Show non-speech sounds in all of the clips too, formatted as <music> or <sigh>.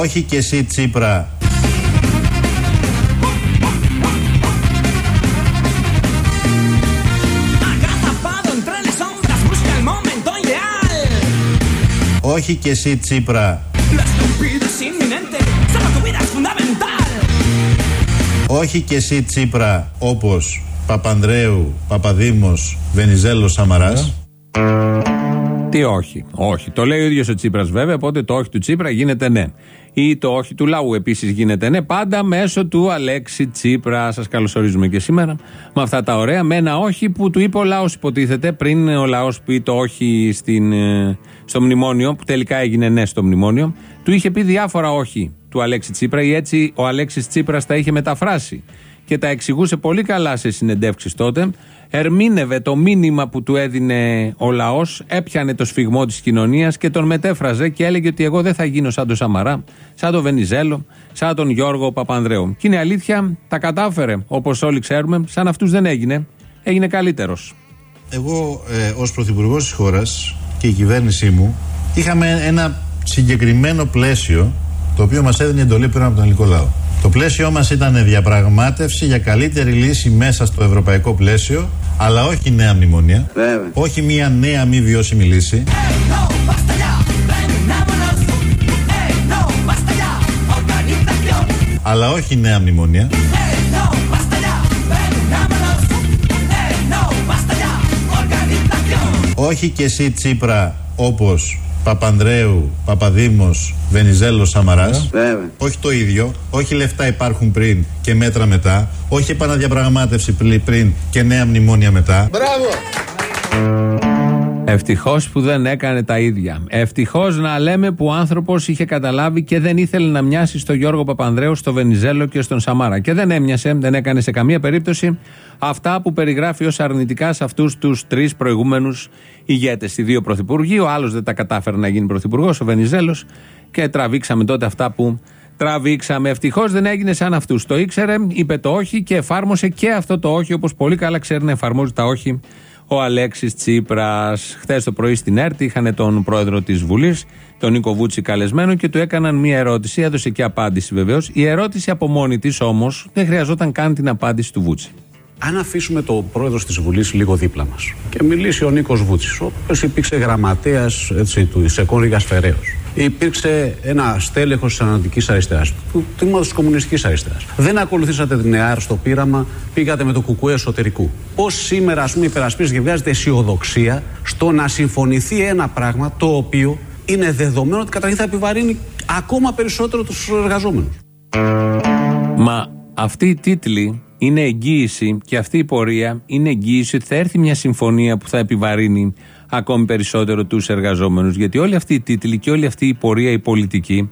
Όχι και εσύ Τσίπρα. Όχι και εσύ Τσίπρα. Όχι και εσύ Τσίπρα όπως Παπανδρέου, Παπαδήμος, Βενιζέλος, Σαμαράς. Τι όχι. Όχι. Το λέει ο ίδιος ο Τσίπρας βέβαια, οπότε το όχι του Τσίπρα γίνεται ναι. Ή το όχι του λαού επίσης γίνεται ναι. Πάντα μέσω του Αλέξη Τσίπρα. Σας καλωσορίζουμε και σήμερα με αυτά τα ωραία. Με ένα όχι που του είπε ο λαός, υποτίθεται. Πριν ο λαός πει το όχι στην, ε, στο μνημόνιο, που τελικά έγινε ναι στο μνημόνιο, του είχε πει διάφορα όχι του Αλέξη Τσίπρα ή έτσι ο Αλέξης Τσίπρας τα είχε μεταφράσει και τα εξηγούσε πολύ καλά σε συνεντεύξεις τότε. Ερμήνευε το μήνυμα που του έδινε ο λαός, έπιανε το σφιγμό της κοινωνίας και τον μετέφραζε και έλεγε ότι εγώ δεν θα γίνω σαν τον Σαμαρά, σαν τον Βενιζέλο, σαν τον Γιώργο Παπανδρέου. Και είναι αλήθεια, τα κατάφερε όπως όλοι ξέρουμε, σαν αυτούς δεν έγινε. Έγινε καλύτερος. Εγώ, ε, ως πρωθυπουργός της χώρας και η κυβέρνησή μου, είχαμε ένα συγκεκριμένο πλαίσιο το οποίο μας έδινε εντολή πέρα από τον ελληνικό λαό. Το πλαίσιό μας ήταν διαπραγμάτευση για καλύτερη λύση μέσα στο ευρωπαϊκό πλαίσιο, αλλά όχι νέα μνημονία. Όχι μια νέα μη βιώσιμη λύση. Αλλά όχι νέα μνημονία. Όχι και εσύ Τσίπρα όπως Παπανδρέου, Παπαδήμος, Βενιζέλος, Σαμαράς. Όχι το ίδιο. Όχι λεφτά υπάρχουν πριν και μέτρα μετά. Όχι επαναδιαπραγμάτευση πριν και νέα μνημόνια μετά. Μπράβο! Ευτυχώς που δεν έκανε τα ίδια. Ευτυχώς να λέμε που ο άνθρωπος είχε καταλάβει και δεν ήθελε να μοιάσει στο Γιώργο Παπανδρέου, στο Βενιζέλο και στον Σαμάρα. Και δεν έμοιασε, δεν έκανε σε καμία περίπτωση αυτά που περιγράφει ως αρνητικά σε αυτούς τους τρεις προηγούμενους ηγέτες. Οι δύο πρωθυπουργοί, ο άλλος δεν τα κατάφερε να γίνει πρωθυπουργός, ο Βενιζέλος, και τραβήξαμε τότε αυτά που τραβήξαμε. Ευτυχώς δεν έγινε σαν αυτούς. Το ήξερε, είπε το όχι και εφάρμοσε και αυτό το όχι, όπως πολύ καλά ξέρει να εφαρμόζει τα όχι ο Αλέξης Τσίπρας. Χθες το πρωί στην ΕΡΤ είχαν τον πρόεδρο της Βουλής, τον Νίκο Βούτσι, καλεσμένο και του έκαναν μία ερώτηση. Έδωσε και απάντηση βεβαίως. Η ερώτηση από μόνη της όμως δεν χρειαζόταν καν την απάντηση του Βούτσι. Αν αφήσουμε το πρόεδρο της Βουλής λίγο δίπλα μας και μιλήσει ο Νίκος Βούτσι, ο οποίος υπήρξε γραμματέας του Ισεκόν Ρίγα Φεραίο, υπήρξε ένα στέλεχος της Ανατολικής Αριστεράς, του τμήματος της Κομμουνιστικής Αριστεράς. Δεν ακολουθήσατε την ΕΑΡ στο πείραμα, πήγατε με το κουκουέ εσωτερικού. Πώς σήμερα, ας πούμε, υπερασπίζει και βγάζετε αισιοδοξία στο να συμφωνηθεί ένα πράγμα το οποίο είναι δεδομένο ότι καταρχήν θα επιβαρύνει ακόμα περισσότερο τους εργαζόμενους. Μα αυτή η τίτλη είναι εγγύηση και αυτή η πορεία είναι εγγύηση ότι θα έρθει μια συμφωνία που θα επιβαρύνει ακόμη περισσότερο τους εργαζόμενους γιατί όλη αυτή η τίτλη και όλη αυτή η πορεία η πολιτική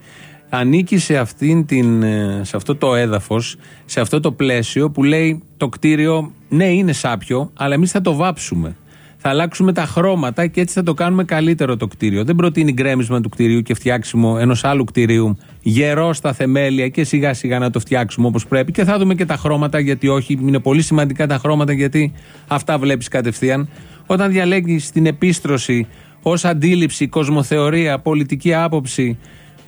ανήκει σε, αυτήν την, ε, σε αυτό το έδαφος, σε αυτό το πλαίσιο που λέει το κτίριο ναι είναι σάπιο αλλά εμείς θα το βάψουμε θα αλλάξουμε τα χρώματα και έτσι θα το κάνουμε καλύτερο το κτίριο. Δεν προτείνει γκρέμισμα του κτίριου και φτιάξιμο ενός άλλου κτίριου γερό στα θεμέλια και σιγά σιγά να το φτιάξουμε όπως πρέπει. Και θα δούμε και τα χρώματα, γιατί όχι. Είναι πολύ σημαντικά τα χρώματα, γιατί αυτά βλέπεις κατευθείαν. Όταν διαλέγει την επίστρωση ως αντίληψη, κοσμοθεωρία, πολιτική άποψη,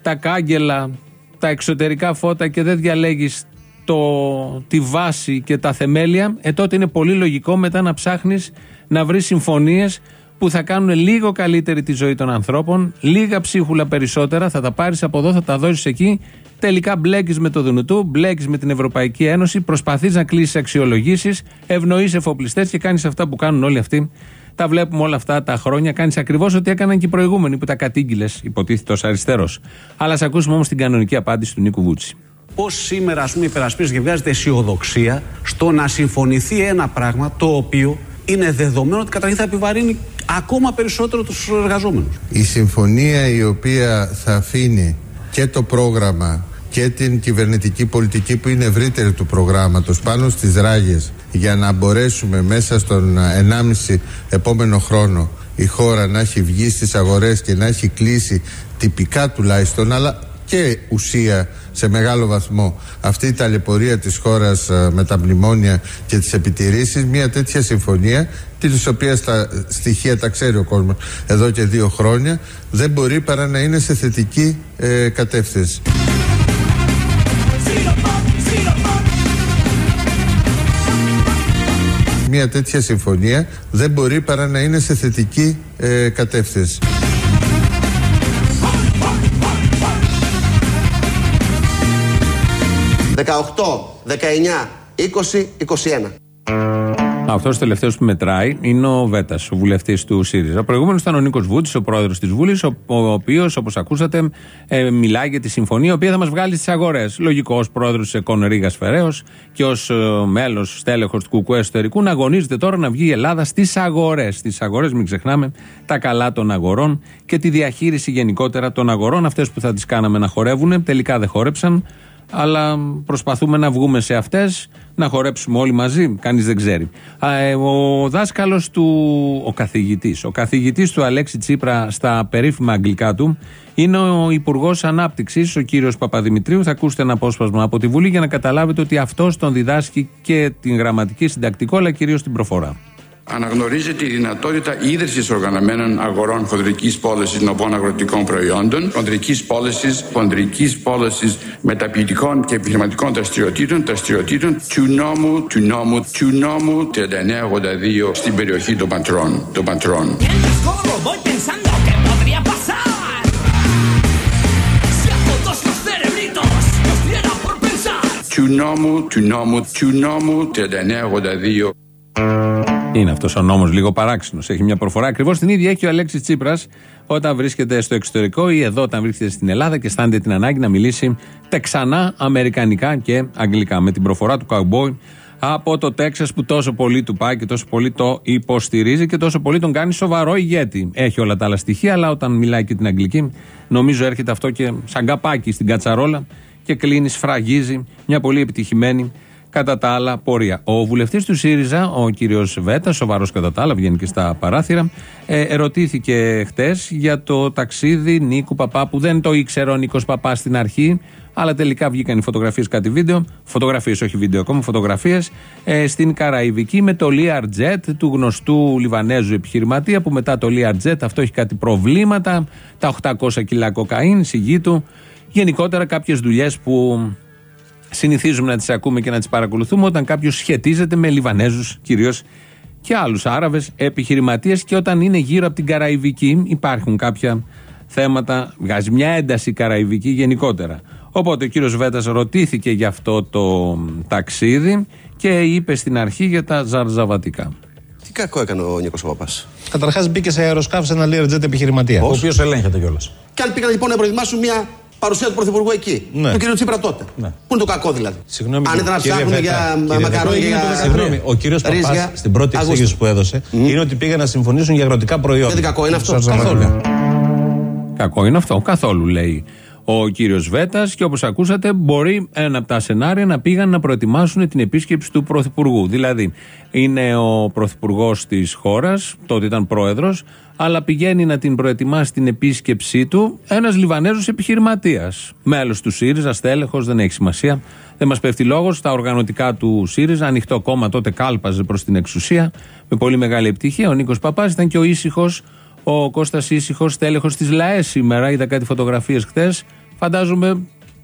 τα κάγκελα, τα εξωτερικά φώτα και δεν διαλέγεις το, τη βάση και τα θεμέλια, ε, τότε είναι πολύ λογικό μετά να ψάχνεις να βρεις συμφωνίες που θα κάνουν λίγο καλύτερη τη ζωή των ανθρώπων, λίγα ψίχουλα περισσότερα, θα τα πάρεις από εδώ, θα τα δώσεις εκεί. Τελικά μπλέκεις με το Δουνουτού, μπλέκεις με την Ευρωπαϊκή Ένωση, προσπαθείς να κλείσεις αξιολογήσεις, ευνοείς εφοπλιστές και κάνεις αυτά που κάνουν όλοι αυτοί. Τα βλέπουμε όλα αυτά τα χρόνια. Κάνεις ακριβώς ό,τι έκαναν και οι προηγούμενοι που τα κατήγγειλες, υποτίθεται ως αριστερός. Αλλά ας ακούσουμε όμως την κανονική απάντηση του Νίκου Βούτσι. Πώς σήμερα, ας πούμε, υπερασπίζει και βγάζετε αισιοδοξία στο να συμφωνηθεί ένα πράγμα το οποίο είναι δεδομένο ότι καταρχήν θα επιβαρύνει ακόμα περισσότερο τους εργαζόμενους. Η συμφωνία η οποία θα αφήνει και το πρόγραμμα και την κυβερνητική πολιτική που είναι ευρύτερη του προγράμματος πάνω στις ράγες για να μπορέσουμε μέσα στον 1,5 επόμενο χρόνο η χώρα να έχει βγει στις αγορές και να έχει κλείσει τυπικά τουλάχιστον αλλά και ουσία σε μεγάλο βαθμό αυτή η ταλαιπωρία της χώρας ε, με τα μνημόνια και τις επιτηρήσεις μια τέτοια συμφωνία της οποίας τα στοιχεία τα ξέρει ο κόσμος εδώ και δύο χρόνια δεν μπορεί παρά να είναι σε θετική ε, κατεύθυνση. Μια τέτοια συμφωνία δεν μπορεί παρά να είναι σε θετική ε, κατεύθυνση. 18, 19, 20, 21. Αυτός ο τελευταίος που μετράει είναι ο Βέτας, ο βουλευτής του ΣΥΡΙΖΑ. Ο προηγούμενος ήταν ο Νίκος Βούτση, ο πρόεδρος της Βουλή, ο, ο οποίος, όπως ακούσατε, ε, μιλάει για τη συμφωνία, η οποία θα μας βγάλει στις αγορές. Λογικό ως πρόεδρος της ΕΚΟΝ Ρίγα Φεραίος και ως ε, μέλος στέλεχος του Κουκουέ Εσωτερικού να αγωνίζεται τώρα να βγει η Ελλάδα στις αγορές. Στις αγορές, μην ξεχνάμε, τα καλά των αγορών και τη διαχείριση γενικότερα των αγορών. Αυτές που θα τις κάναμε να χορεύουν, τελικά δεν χόρεψαν αλλά προσπαθούμε να βγούμε σε αυτές, να χορέψουμε όλοι μαζί. Κανείς δεν ξέρει. Ε, ο δάσκαλος του, ο καθηγητής, ο καθηγητής του Αλέξη Τσίπρα στα περίφημα αγγλικά του είναι ο Υπουργός Ανάπτυξης, ο κύριος Παπαδημητρίου. Θα ακούσετε ένα απόσπασμα από τη Βουλή για να καταλάβετε ότι αυτός τον διδάσκει και την γραμματική συντακτικό, αλλά κυρίως την προφορά αναγνωρίζεται η δυνατότητα ίδρυσης οργανωμένων αγορών χοντρική πώλησης νοπών αγροτικών προϊόντων, χοντρική πώλησης, χοντρική πώλησης μεταποιητικών και επιχειρηματικών δραστηριοτήτων, δραστηριοτήτων του νόμου, του νόμου, του νόμου 3982 στην περιοχή των Πατρών. Των πατρών. Του νόμου, του νόμου, του νόμου 3982 είναι αυτός ο νόμος λίγο παράξενος. Έχει μια προφορά. Ακριβώς την ίδια έχει ο Αλέξης Τσίπρας όταν βρίσκεται στο εξωτερικό ή εδώ όταν βρίσκεται στην Ελλάδα και αισθάνεται την ανάγκη να μιλήσει τεξανά αμερικανικά και αγγλικά. Με την προφορά του καουμπόι από το Τέξας που τόσο πολύ του πάει και τόσο πολύ το υποστηρίζει και τόσο πολύ τον κάνει σοβαρό ηγέτη. Έχει όλα τα άλλα στοιχεία, αλλά όταν μιλάει και την αγγλική, νομίζω έρχεται αυτό και σαν καπάκι στην κατσαρόλα και κλείνει, σφραγίζει μια πολύ επιτυχημένη κατά τα άλλα πορεία. Ο βουλευτής του ΣΥΡΙΖΑ, ο κύριος Βέτα, σοβαρός κατά τα άλλα, βγαίνει και στα παράθυρα, ε, ερωτήθηκε χτες για το ταξίδι Νίκου Παπά, που δεν το ήξερε ο Νίκος Παπά στην αρχή, αλλά τελικά βγήκαν οι φωτογραφίες, κάτι βίντεο, φωτογραφίες, όχι βίντεο ακόμα, φωτογραφίες, ε, στην Καραϊβική με το Learjet του γνωστού Λιβανέζου επιχειρηματία, που μετά το Learjet αυτό έχει κάτι προβλήματα, τα 800 κιλά κοκαίνη, σιγή του. Γενικότερα κάποιες δουλειές που συνηθίζουμε να τις ακούμε και να τις παρακολουθούμε όταν κάποιος σχετίζεται με Λιβανέζους κυρίως και άλλους Άραβες επιχειρηματίες και όταν είναι γύρω από την Καραϊβική υπάρχουν κάποια θέματα, βγάζει μια ένταση Καραϊβική γενικότερα. Οπότε ο κύριος Βέτας ρωτήθηκε για αυτό το ταξίδι και είπε στην αρχή για τα ζαρζαβατικά. Τι κακό έκανε ο Νίκος Παπάς; Καταρχάς μπήκε σε αεροσκάφο σε ένα Learjet επιχειρηματία. Ο οποίος ελέγχεται κιόλας. Και αν πήγαν λοιπόν να προετοιμάσουν μια παρουσία του Πρωθυπουργού εκεί. Ναι. Του κ. Τσίπρα τότε. Ναι. Πού είναι το κακό δηλαδή; Συγγνώμη, Αν ήταν να ψάχνουν για μακαρόνια για. Συγγνώμη, ο κ. Παπάς στην πρώτη εξήγηση που έδωσε mm. είναι ότι πήγαν να συμφωνήσουν για αγροτικά προϊόντα. Δεν κακό είναι αυτό. Καθόλου. Κακό είναι αυτό. Καθόλου λέει ο κύριος Βέτας και όπως ακούσατε, μπορεί ένα από τα σενάρια να πήγαν να προετοιμάσουν την επίσκεψη του Πρωθυπουργού. Δηλαδή, είναι ο Πρωθυπουργός της χώρας, τότε ήταν πρόεδρος, αλλά πηγαίνει να την προετοιμάσει την επίσκεψή του ένας Λιβανέζος επιχειρηματίας. Μέλος του ΣΥΡΙΖΑ, στέλεχος, δεν έχει σημασία. Δεν μας πέφτει λόγος. Στα οργανωτικά του ΣΥΡΙΖΑ, ανοιχτό κόμμα τότε κάλπαζε προς την εξουσία με πολύ μεγάλη επιτυχία. Ο Νίκος Παπάς ήταν και ο ήσυχος, ο Κώστας ήσυχος, στέλεχος της ΛΑΕ σήμερα. Είδα κάτι φωτογραφίες χθες. Φαντάζομαι,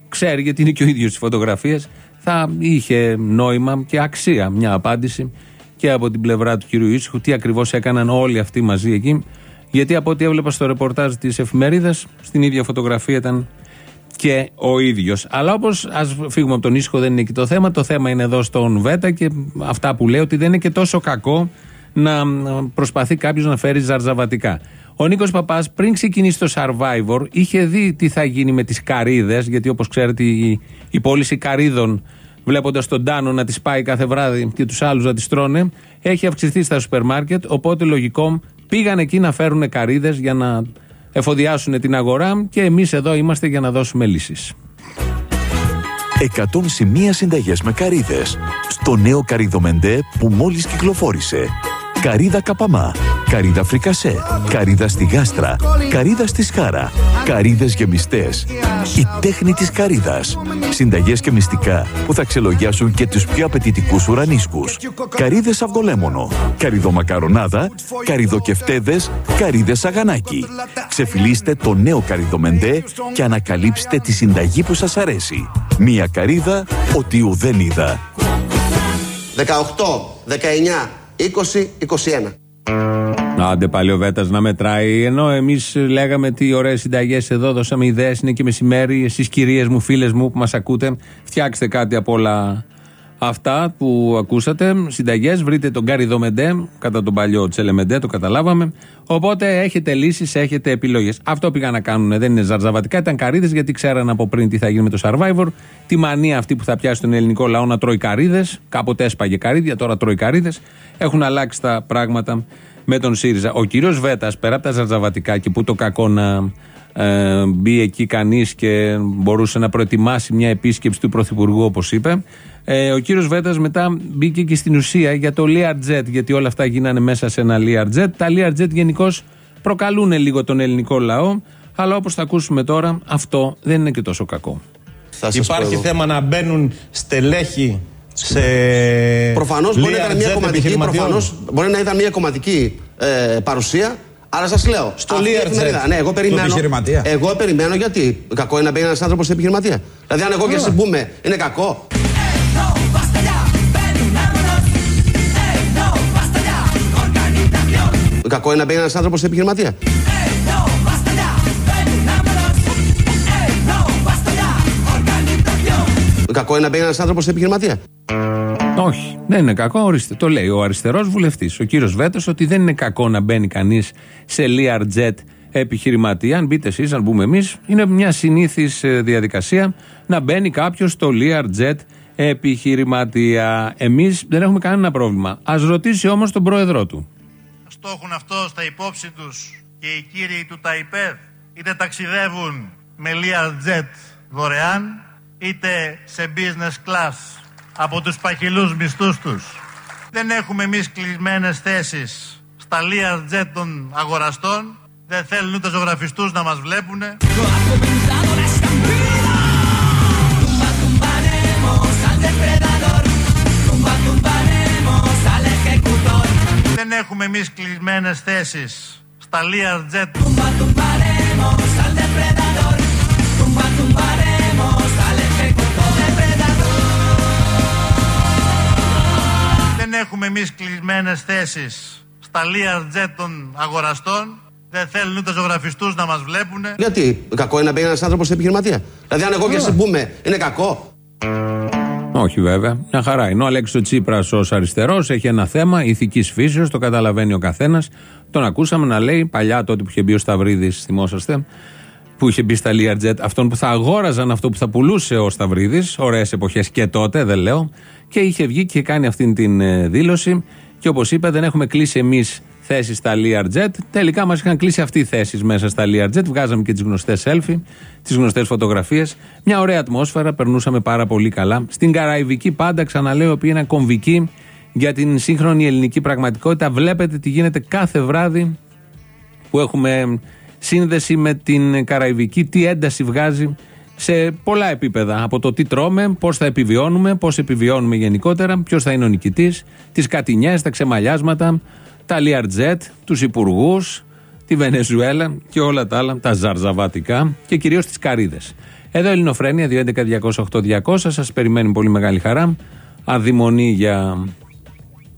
ξέρει γιατί είναι και ο ίδιος τι φωτογραφίες. Θα είχε νόημα και αξία μια απάντηση και από την πλευρά του κυρίου Ήσυχου τι ακριβώς έκαναν όλοι αυτοί μαζί εκεί γιατί από ό,τι έβλεπα στο ρεπορτάζ της εφημερίδας, στην ίδια φωτογραφία ήταν και ο ίδιος. Αλλά όπως ας φύγουμε από τον ήσυχο, δεν είναι εκεί το θέμα. Το θέμα είναι εδώ στον Βέτα και αυτά που λέει ότι δεν είναι και τόσο κακό να προσπαθεί κάποιος να φέρει ζαρζαβατικά. Ο Νίκος Παπάς πριν ξεκινήσει το Survivor είχε δει τι θα γίνει με τις καρίδες, γιατί όπως ξέρετε η, η πώληση καρίδων, βλέποντας τον Τάνο να τις πάει κάθε βράδυ και τους άλλους να τις τρώνε, έχει αυξηθεί στα σούπερ μάρκετ. Οπότε λογικό Πήγαν εκεί να φέρουν καρίδε για να εφοδιάσουν την αγορά και εμείς εδώ είμαστε για να δώσουμε λύσεις. 100 σημεία συνταγές με καρίδε. Στο νέο καριδομεντέ που μόλις κυκλοφόρησε. Καρίδα καπαμά. Καρίδα φρικασέ. Καρίδα στη γάστρα. Καρίδα στη σχάρα. Καρίδες γεμιστές. Η τέχνη της καρύδας. Συνταγές και μυστικά που θα ξελογιάσουν και τους πιο απαιτητικούς ουρανίσκους. Καρύδες αυγολέμονο. Καριδομακαρονάδα. Καριδοκεφτέδες. Καρύδες αγανάκι. Ξεφυλίστε το νέο καριδομεντέ και ανακαλύψτε τη συνταγή που σας αρέσει. Μία καρύδα, ότι ουδέν είδα. 18, 19, 20, 21. Άντε πάλι ο Βέτας να μετράει. Ενώ εμείς λέγαμε τι ωραίες συνταγές εδώ, δώσαμε ιδέες, είναι και μεσημέρι. Εσείς κυρίες μου, φίλες μου που μας ακούτε, φτιάξτε κάτι από όλα αυτά που ακούσατε. Συνταγές, βρείτε τον Γκάρι Δομεντέ, κατά τον παλιό Τσελεμεντέ, το καταλάβαμε. Οπότε έχετε λύσεις, έχετε επιλογές. Αυτό πήγαν να κάνουν, δεν είναι ζαρζαβατικά, ήταν καρίδε γιατί ξέραν από πριν τι θα γίνει με το survivor. Τη μανία αυτή που θα πιάσει τον ελληνικό λαό να τρώει καρίδε. Κάποτε έσπαγε καρίδια, τώρα τρώει καρίδε. Έχουν αλλάξει τα πράγματα με τον ΣΥΡΙΖΑ. Ο κύριος Βέτας, πέρα από τα ζαρζαβατικά και που το κακό να ε, μπει εκεί κανείς και μπορούσε να προετοιμάσει μια επίσκεψη του Πρωθυπουργού, όπως είπε. Ε, ο κύριος Βέτας μετά μπήκε και στην ουσία για το Learjet, γιατί όλα αυτά γίνανε μέσα σε ένα Learjet. Τα Learjet γενικώς προκαλούν λίγο τον ελληνικό λαό, αλλά όπως θα ακούσουμε τώρα, αυτό δεν είναι και τόσο κακό. Υπάρχει θέμα να μπαίνουν στελέχη σε. Προφανώς μπορεί να ήταν μια κομματική, προφανώς, μπορεί να ήταν μια κομματική ε, παρουσία. Αλλά σας λέω. Στο Learjet. Ναι, εγώ περιμένω. Εγώ περιμένω γιατί. Κακό είναι να μπαίνει ένας άνθρωπος στην επιχειρηματία. Δηλαδή, αν εγώ και εσύ πούμε, είναι κακό. Κακό είναι να μπαίνει ένας άνθρωπος στην επιχειρηματία. Κακό είναι να μπαίνει ένας άνθρωπος στην επιχειρηματία. Όχι, δεν είναι κακό, ορίστε. Το λέει ο αριστερός βουλευτής, ο κύριος Βέτος, ότι δεν είναι κακό να μπαίνει κανείς σε Learjet επιχειρηματία. Αν μπείτε εσείς, αν μπούμε εμείς, είναι μια συνήθις διαδικασία να μπαίνει κάποιος στο Learjet επιχειρηματία. Εμείς δεν έχουμε κανένα πρόβλημα. Α ρωτήσει όμως τον πρόεδρό του. Στο έχουν αυτό στα υπόψη του και οι κύριοι του ΤΑΙΠΕΔ, είτε ταξιδεύουν με Learjet δωρεάν, είτε σε business class από τους παχυλούς μισθούς τους. Δεν έχουμε εμεί κλεισμένε θέσεις στα Learjet των αγοραστών. Δεν θέλουν ούτε ζωγραφιστούς να μας βλέπουν. Δεν έχουμε εμείς κλεισμένες θέσεις στα Learjet. Δεν έχουμε εμείς κλεισμένες θέσεις στα Learjet των αγοραστών. Δεν θέλουν ούτε ζωγραφιστούς να μας βλέπουν. Γιατί κακό είναι να μπαίνει ένας άνθρωπος στην επιχειρηματία. Δηλαδή, αν εγώ και εσύ πούμε, είναι κακό. Όχι βέβαια. Μια χαρά είναι. Ο Αλέξης Τσίπρας ως αριστερός έχει ένα θέμα ηθικής φύσεως, το καταλαβαίνει ο καθένας. Τον ακούσαμε να λέει παλιά τότε που είχε μπει ο Σταυρίδης, θυμόσαστε, που είχε μπει στα Learjet, αυτόν που θα αγόραζαν αυτό που θα πουλούσε ο Σταυρίδης, ωραίες εποχές και τότε, δεν λέω, και είχε βγει και κάνει αυτή την ε, δήλωση. Και όπως είπε, δεν έχουμε κλείσει εμείς θέσει στα Learjet. Τελικά μας είχαν κλείσει αυτοί οι θέσεις μέσα στα Learjet. Βγάζαμε και τις γνωστές selfie, τις γνωστές φωτογραφίες. Μια ωραία ατμόσφαιρα, περνούσαμε πάρα πολύ καλά. Στην Καραϊβική, πάντα ξαναλέω, οποία είναι κομβική για την σύγχρονη ελληνική πραγματικότητα. Βλέπετε τι γίνεται κάθε βράδυ που έχουμε σύνδεση με την Καραϊβική, τι ένταση βγάζει σε πολλά επίπεδα. Από το τι τρώμε, πώς θα επιβιώνουμε, πώς επιβιώνουμε γενικότερα, ποιος θα είναι ο νικητής, τις κατηνιέ, τα ξεμαλιάσματα, τα Λιαρτζέτ, τους υπουργούς, τη Βενεζουέλα και όλα τα άλλα, τα ζαρζαβατικά και κυρίως τις καρίδε. Εδώ Ελληνοφρένια 211-208-200. Σας περιμένει πολύ μεγάλη χαρά. Αδειμονή για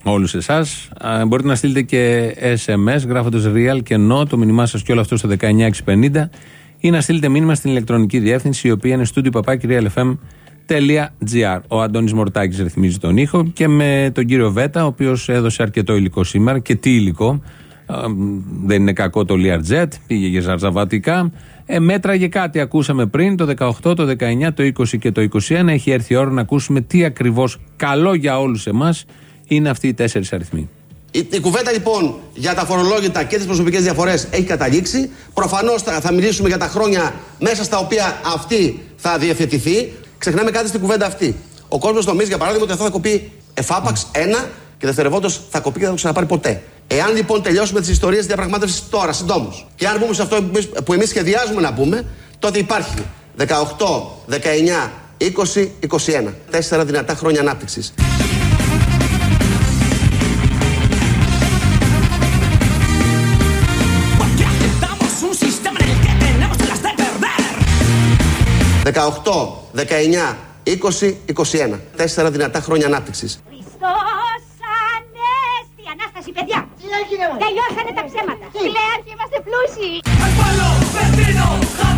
όλους εσάς. Μπορείτε να στείλετε και SMS γράφοντας real και no το μήνυμά σας και όλο αυτό στο 19650 ή να στείλετε μήνυμα στην ηλεκτρονική διεύθυνση η οποία είναι studio papakirialfm.gr. Ο Αντώνη Μορτάκη ρυθμίζει τον ήχο και με τον κύριο Βέτα, ο οποίο έδωσε αρκετό υλικό σήμερα. Και τι υλικό. Δεν είναι κακό το Learjet, πήγε για ζαρζαβατικά. Ε, μέτραγε κάτι, ακούσαμε πριν, το 18, το 19, το 20 και το 21. Έχει έρθει η ώρα να ακούσουμε τι ακριβώ καλό για όλου εμά είναι αυτοί οι τέσσερι αριθμοί. Η, η κουβέντα λοιπόν για τα φορολόγητα και τι προσωπικέ διαφορέ έχει καταλήξει. Προφανώ θα, θα μιλήσουμε για τα χρόνια μέσα στα οποία αυτή θα διευθετηθεί. Ξεχνάμε κάτι στην κουβέντα αυτή. Ο κόσμος νομίζει για παράδειγμα ότι αυτό θα κοπεί εφάπαξ ένα και δευτερευόντως θα κοπεί και δεν θα το ξαναπάρει ποτέ. Εάν λοιπόν τελειώσουμε τις ιστορίες διαπραγμάτευσης τώρα, συντόμως, και αν μπούμε σε αυτό που εμείς σχεδιάζουμε να πούμε, τότε υπάρχει 18, 19, 20, 21. Τέσσερα δυνατά χρόνια ανάπτυξης. 18, 19, 20, 21. Τέσσερα δυνατά χρόνια ανάπτυξης. Χρυσό, σαννέσαι, Ανάσταση παιδιά! Κινέζι, τα ψέματα. Φλοιάρχε, είμαστε πλούσιοι! Περπόλο, πετρήνο, θα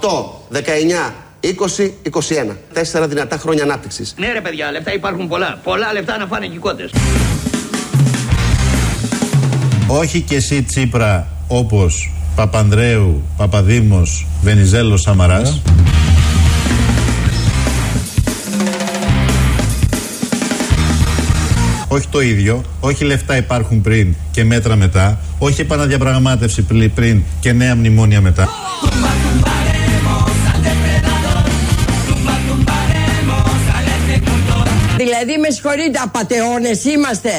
το Θα 20, 21. Τέσσερα δυνατά χρόνια ανάπτυξης. Ναι ρε παιδιά, λεφτά υπάρχουν πολλά. Πολλά λεφτά να φάνε κότες. Όχι και εσύ Τσίπρα όπως Παπανδρέου, Παπαδήμος, Βενιζέλος, Σαμαράς. Όχι το ίδιο, όχι λεφτά υπάρχουν πριν και μέτρα μετά, όχι επαναδιαπραγμάτευση πριν και νέα μνημόνια μετά. Δηλαδή με συγχωρείτε απατεώνες είμαστε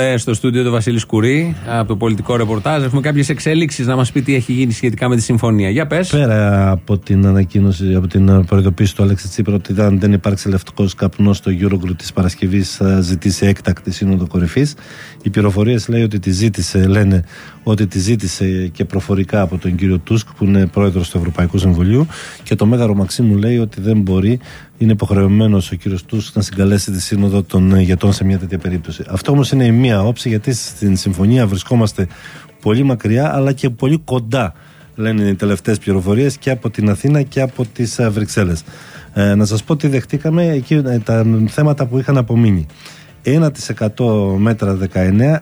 Έχουμε στο στούντιο τον Βασίλη Σκουρί από το πολιτικό ρεπορτάζ. Έχουμε κάποιες εξέλιξεις να μας πει τι έχει γίνει σχετικά με τη συμφωνία. Για πες. Πέρα από την ανακοίνωση, από την προειδοποίηση του Αλέξη Τσίπρα ότι αν δεν υπάρξει λευτικό καπνός στο Eurogroup της Παρασκευής, θα ζητήσει έκτακτη σύνοδο κορυφής. Οι πληροφορίες λέει ότι τη ζήτησε, λένε ότι τη ζήτησε και προφορικά από τον κύριο Τούσκ, που είναι πρόεδρος του Ευρωπαϊκού Συμβουλίου. Και το Μέγαρο Μαξίμου λέει ότι δεν μπορεί, είναι υποχρεωμένος ο κύριος Τούσκ να συγκαλέσει τη σύνοδο των ηγετών σε μια τέτοια περίπτωση. Αυτό όμως είναι η μία όψη, γιατί στην συμφωνία βρισκόμαστε πολύ μακριά, αλλά και πολύ κοντά, λένε οι τελευταίες πληροφορίες και από την Αθήνα και από τις Βρυξέλλες. Ε, να σας πω τι δεχτήκαμε εκεί, ε, τα θέματα που είχαν απομείνει. 1% μέτρα 19,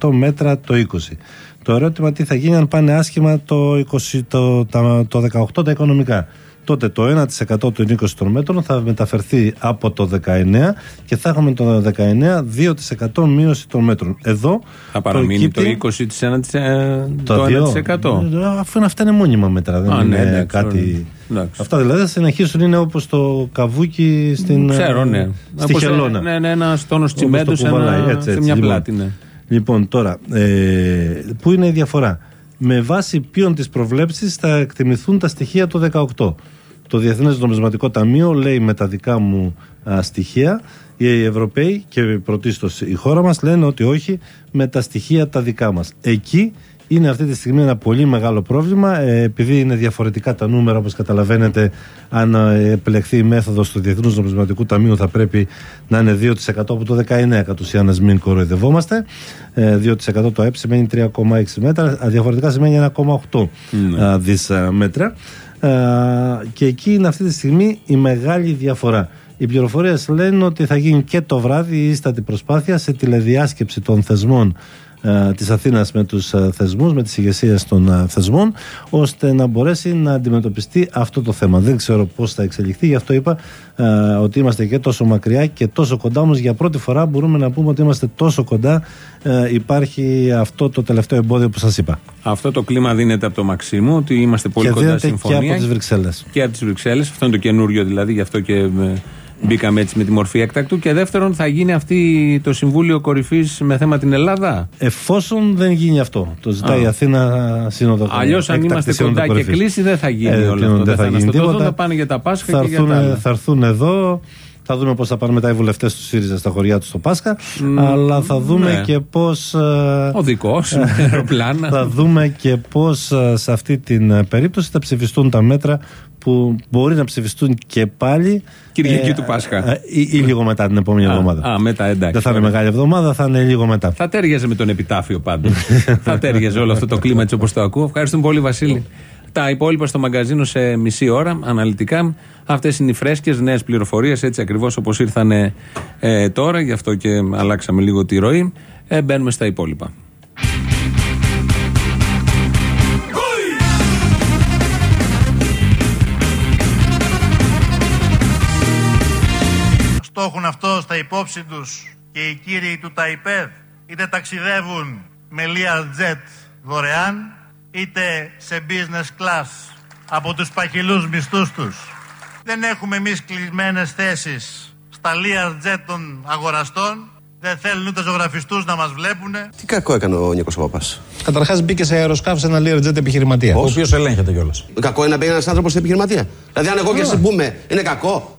1% μέτρα το 20. Το ερώτημα τι θα γίνει αν πάνε άσχημα το, 20, το, το 18 τα οικονομικά. Τότε το 1% των 20 των μέτρων θα μεταφερθεί από το 19 και θα έχουμε το 19 2% μείωση των μέτρων. Εδώ θα παραμείνει το 20% το 1%. Ε, αφού αυτά είναι μόνιμα μέτρα, δεν Α, είναι ναι, κάτι... Αυτά δηλαδή θα συνεχίσουν είναι όπως το καβούκι στην Ξέρω, ναι. στη χελώνα. Ναι, ναι, ένας τόνος τσιμέντου σε, ένα, σε μια λοιπόν, πλάτη. Ναι. Λοιπόν, τώρα, ε, πού είναι η διαφορά; Με βάση ποιον τη προβλέψεις θα εκτιμηθούν τα στοιχεία το 18. Το Διεθνές Νομισματικό Ταμείο λέει με τα δικά μου α, στοιχεία οι Ευρωπαίοι και πρωτίστως η χώρα μας λένε ότι όχι με τα στοιχεία τα δικά μας. Εκεί είναι αυτή τη στιγμή ένα πολύ μεγάλο πρόβλημα ε, επειδή είναι διαφορετικά τα νούμερα όπως καταλαβαίνετε αν ε, επιλεχθεί η μέθοδος του Διεθνούς Νομισματικού Ταμείου θα πρέπει να είναι 2% από το 19 κατ' ουσίαν να μην κοροϊδευόμαστε. 2% ε, το ΕΠ σημαίνει 3,6 μέτρα διαφορετικά σημαίνει 1,8 ναι. δις μέτρα. Και εκεί είναι αυτή τη στιγμή η μεγάλη διαφορά. Οι πληροφορίες λένε ότι θα γίνει και το βράδυ η ίστατη προσπάθεια σε τηλεδιάσκεψη των θεσμών ε, της Αθήνας με τους ε, θεσμούς, με τις ηγεσίες των ε, θεσμών ώστε να μπορέσει να αντιμετωπιστεί αυτό το θέμα. Δεν ξέρω πώς θα εξελιχθεί, γι' αυτό είπα ότι είμαστε και τόσο μακριά και τόσο κοντά όμως για πρώτη φορά μπορούμε να πούμε ότι είμαστε τόσο κοντά υπάρχει αυτό το τελευταίο εμπόδιο που σας είπα. Αυτό το κλίμα δίνεται από το Μαξίμου ότι είμαστε πολύ και κοντά στην συμφωνία. Και από τις Βρυξέλλες. Και από τις Βρυξέλλες, αυτό είναι το καινούριο δηλαδή, γι' αυτό και Μπήκαμε έτσι με τη μορφή έκτακτου. Και δεύτερον, θα γίνει αυτή το Συμβούλιο Κορυφής με θέμα την Ελλάδα; Εφόσον δεν γίνει αυτό. Το ζητάει η Αθήνα Σύνοδο Αλλιώς, αν είμαστε κοντά και κλείσει, δεν θα γίνει ε, όλο αυτό. Δεν θα, θα γίνει τίποτα. Θα πάνε για τα Πάσχα θα και για τα άλλα. Θα έρθουν εδώ. Θα δούμε πώς θα πάνε μετά οι βουλευτές του ΣΥΡΙΖΑ στα χωριά τους στο Πάσχα. αλλά θα δούμε ναι. και πώς. Ε, Οδικό, αεροπλάνα. θα δούμε και πώς ε, σε αυτή την περίπτωση θα ψηφιστούν τα μέτρα που μπορεί να ψηφιστούν και πάλι. Κυριακή ε, του Πάσχα. Ε, ή, ή, λίγο μετά την επόμενη εβδομάδα. Α, μετά, εντάξει. Δεν θα είναι μεγάλη εβδομάδα, θα είναι λίγο μετά. Θα τέριαζε με τον επιτάφιο πάντως. <laughs> θα τέριαζε όλο αυτό το κλίμα έτσι όπως το ακούω. Ευχαριστούμε πολύ, Βασίλη. Τα υπόλοιπα στο μαγκαζίνο σε μισή ώρα, αναλυτικά. Αυτές είναι οι φρέσκες νέες πληροφορίες, έτσι ακριβώς όπως ήρθαν ε, τώρα, γι' αυτό και αλλάξαμε λίγο τη ροή. Ε, μπαίνουμε στα υπόλοιπα. Στα υπόψη τους και οι κύριοι του ΤΑΙΠΕΔ είτε ταξιδεύουν με Learjet δωρεάν είτε σε business class από τους παχυλούς μισθούς τους. Δεν έχουμε εμείς κλεισμένες θέσεις στα Learjet των αγοραστών. Δεν θέλουν ούτε ζωγραφιστούς να μας βλέπουν. Τι κακό έκανε ο Νίκος ο Παπάς. Καταρχάς μπήκε σε αεροσκάφο σε ένα Learjet επιχειρηματία. Ο οποίο ελέγχεται κιόλας. Κακό είναι να μπαίνει ένας άνθρωπος στην επιχειρηματία. Δηλαδή αν εγώ και εσύ πούμε είναι κακό.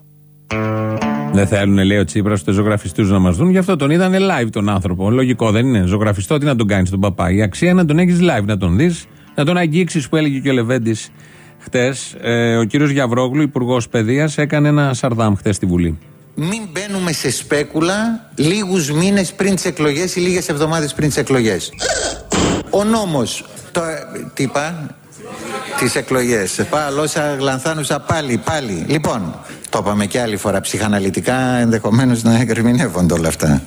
Δεν θέλουν, λέει ο Τσίπρας, τους ζωγραφιστούς να μας δουν, γι' αυτό τον είδανε live τον άνθρωπο. Λογικό δεν είναι. Ζωγραφιστό, τι να τον κάνεις τον παπά. Η αξία είναι να τον έχεις live, να τον δεις, να τον αγγίξεις που έλεγε και ο Λεβέντης χτες. Ε, ο κύριος Γιαβρόγλου, υπουργός παιδείας, έκανε ένα σαρδάμ χτες στη Βουλή. Μην μπαίνουμε σε σπέκουλα λίγους μήνες πριν τις εκλογές ή λίγες εβδομάδες πριν τις εκλογές. Ο νόμος, το, τι είπα, τις εκλογές, πάλωσα, γλανθάνουσα πάλι, πάλι. Λοιπόν, το είπαμε και άλλη φορά ψυχαναλυτικά, ενδεχομένως να ερμηνεύονται όλα αυτά.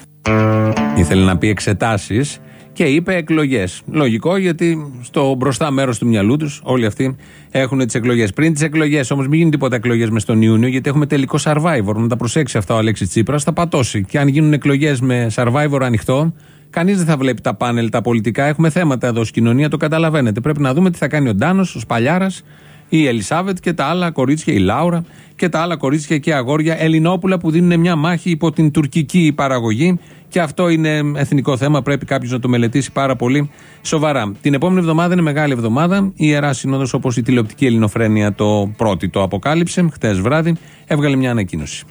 Ήθελε να πει εξετάσεις και είπε εκλογές. Λογικό γιατί στο μπροστά μέρος του μυαλού τους όλοι αυτοί έχουν τις εκλογές. Πριν τις εκλογές όμως, μην γίνουν τίποτα εκλογές μες στον Ιούνιο, γιατί έχουμε τελικό survivor. Να τα προσέξει αυτά ο Αλέξης Τσίπρας, θα πατώσει. Και αν γίνουν εκλογές με survivor ανοιχτό, κανείς δεν θα βλέπει τα πάνελ τα πολιτικά. Έχουμε θέματα εδώ στην κοινωνία, το καταλαβαίνετε. Πρέπει να δούμε τι θα κάνει ο Ντάνος, ο Σπαλιάρας, η Ελισάβετ και τα άλλα κορίτσια, η Λάουρα και τα άλλα κορίτσια και αγόρια Ελληνόπουλα που δίνουν μια μάχη υπό την τουρκική παραγωγή. Και αυτό είναι εθνικό θέμα. Πρέπει κάποιος να το μελετήσει πάρα πολύ σοβαρά. Την επόμενη εβδομάδα είναι μεγάλη εβδομάδα. Η Ιερά Σύνοδο, όπως η τηλεοπτική Ελληνοφρένεια το πρώτη το αποκάλυψε, χτες βράδυ, έβγαλε μια ανακοίνωση.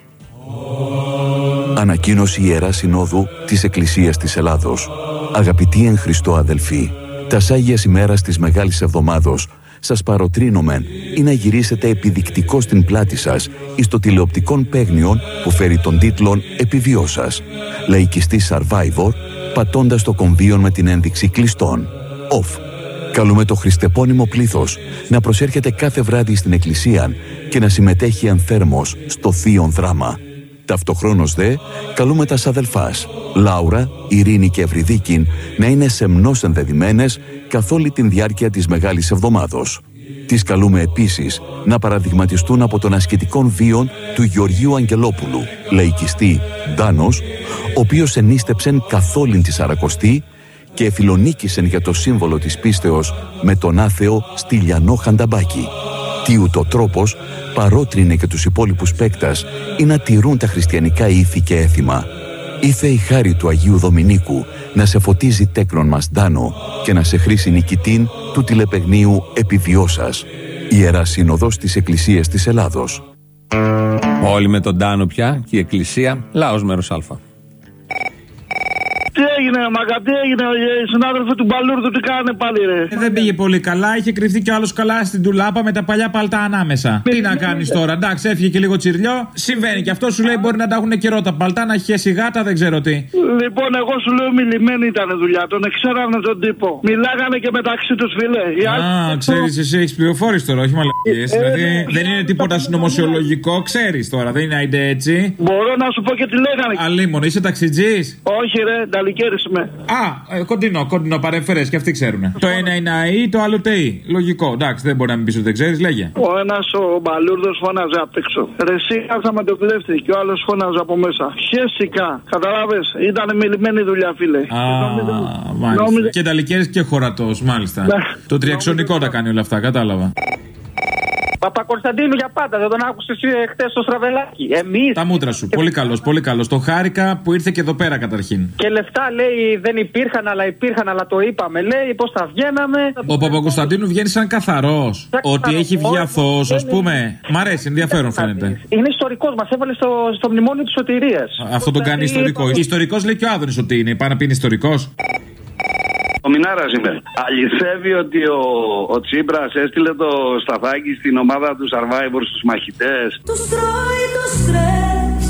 Ανακοίνωση Ιερά Συνόδου της Εκκλησίας της Ελλάδος. Αγαπητοί εν Χριστώ αδελφοί, τα Άγιας ημέρας της Μεγάλης Εβδομάδος σας παροτρύνομεν ή να γυρίσετε επιδεικτικό στην πλάτη σας εις το τηλεοπτικόν παίγνιον που φέρει τον τίτλον «Επιβιώσας». Λαϊκιστή Survivor, πατώντας το κομβίον με την ένδειξη κλειστών. Off. Καλούμε το χριστεπώνυμο πλήθος να προσέρχεται κάθε βράδυ στην εκκλησία και να συμμετέχει ανθέρμος στο θείον δράμα. Ταυτοχρόνως δε, καλούμε τα αδελφάς, Λάουρα, Ειρήνη και Ευρυδίκην, να είναι σεμνώς ενδεδειμένες καθ' όλη την διάρκεια της Μεγάλης Εβδομάδος. Τις καλούμε επίσης να παραδειγματιστούν από τον ασκητικών βίων του Γεωργίου Αγγελόπουλου, λαϊκιστή Ντάνος, ο οποίος ενίστεψεν καθ' όλην τη Σαρακοστή και εφιλονίκησεν για το σύμβολο της πίστεως με τον άθεο Στυλιανό Χανταμπάκη. Τι ούτω τρόπος παρότρινε και τους υπόλοιπους παίκτας ή να τηρούν τα χριστιανικά ήθη και έθιμα. Ήθε η χάρη του Αγίου Δομηνίκου να σε φωτίζει τέκνον μας Ντάνο και να σε χρήσει νικητήν του τηλεπαιγνίου επιβιώσας. Ιερά Σύνοδος της Εκκλησίας της Ελλάδος. Όλοι με τον Τάνο πια και η Εκκλησία, λαός μέρος Α. Τι έγινε, Μακα, τι έγινε, οι συνάδελφοι του Μπαλούρδου, τι κάνανε πάλι, ρε. Ε, δεν πήγε πολύ καλά, είχε κρυφτεί κι άλλος καλά στην τουλάπα με τα παλιά παλτά ανάμεσα. Τι να κάνεις τώρα, εντάξει, έφυγε και λίγο τσιρλιό. Συμβαίνει και αυτό σου λέει μπορεί να τα έχουν καιρό τα παλτά, να έχει χέσει γάτα, δεν ξέρω τι. Λοιπόν, εγώ σου λέω μιλημένη ήταν δουλειά, τον ξέρανε τον τύπο. Μιλάγανε και μεταξύ τους, φιλέ. Οι άλλοι- Α, ξέρεις, εσύ έχεις πληροφόρηση τώρα, όχι μαλακίες. Ε, Δηλαδή ναι. δεν είναι τίποτα συνωμοσιολογικό, ξέρεις τώρα, δεν είναι είτε έτσι. Μπορώ να σου πω και τι λέγανε. Αλίμον, είσαι ταξιτζής; Όχι, ρε, ταλικέρι είμαι. Α, ε, κοντινό, κοντινό παρεμφερέ και αυτοί ξέρουν. Το ένα είναι ΑΕ, το άλλο ΤΕΙ. Λογικό, εντάξει, δεν μπορεί να μην πεις ότι δεν ξέρεις, λέγε. Ο ένας ο μπαλούρδος φώναζε απ' έξω. Ρε, εσύ με το κλέφτη και ο άλλος φώναζε από μέσα. Χαίστηκα. Καταλάβε, ήταν μιλημένη δουλειά, φίλε. Α, μάλιστα. νόμιζα- Και ταλικέρη και χωρατός, μάλιστα. Ναι. Το τριαξονικό τα κάνει όλα αυτά, κατάλαβα. Παπα-Κωνσταντίνου για πάντα, δεν τον άκουσες χτε στο στραβελάκι. Εμείς. Τα μούτρα σου. Πολύ καλός, πολύ καλός. Το χάρηκα που ήρθε και εδώ πέρα καταρχήν. Και λεφτά λέει δεν υπήρχαν, αλλά υπήρχαν, αλλά το είπαμε. Λέει πώς θα βγαίναμε. Ο Παπα-Κωνσταντίνου βγαίνει σαν καθαρός. Ότι έχει βγει αθώος, ας πούμε. Μ' αρέσει, ενδιαφέρον φαίνεται. Είναι ιστορικός, μας έβαλε στο, στο μνημόνιο της σωτηρίας. Αυτό τον κάνει ιστορικό. Ιστορικός λέει και ο Άδωνης ότι είναι. Πάει να πει είναι ιστορικός. Ο Μινάρας είμαι. Αληθεύει ότι ο, ο Τσίπρας έστειλε το σταθάκι στην ομάδα του Survivor στου μαχητές. Τους τρώει το στρες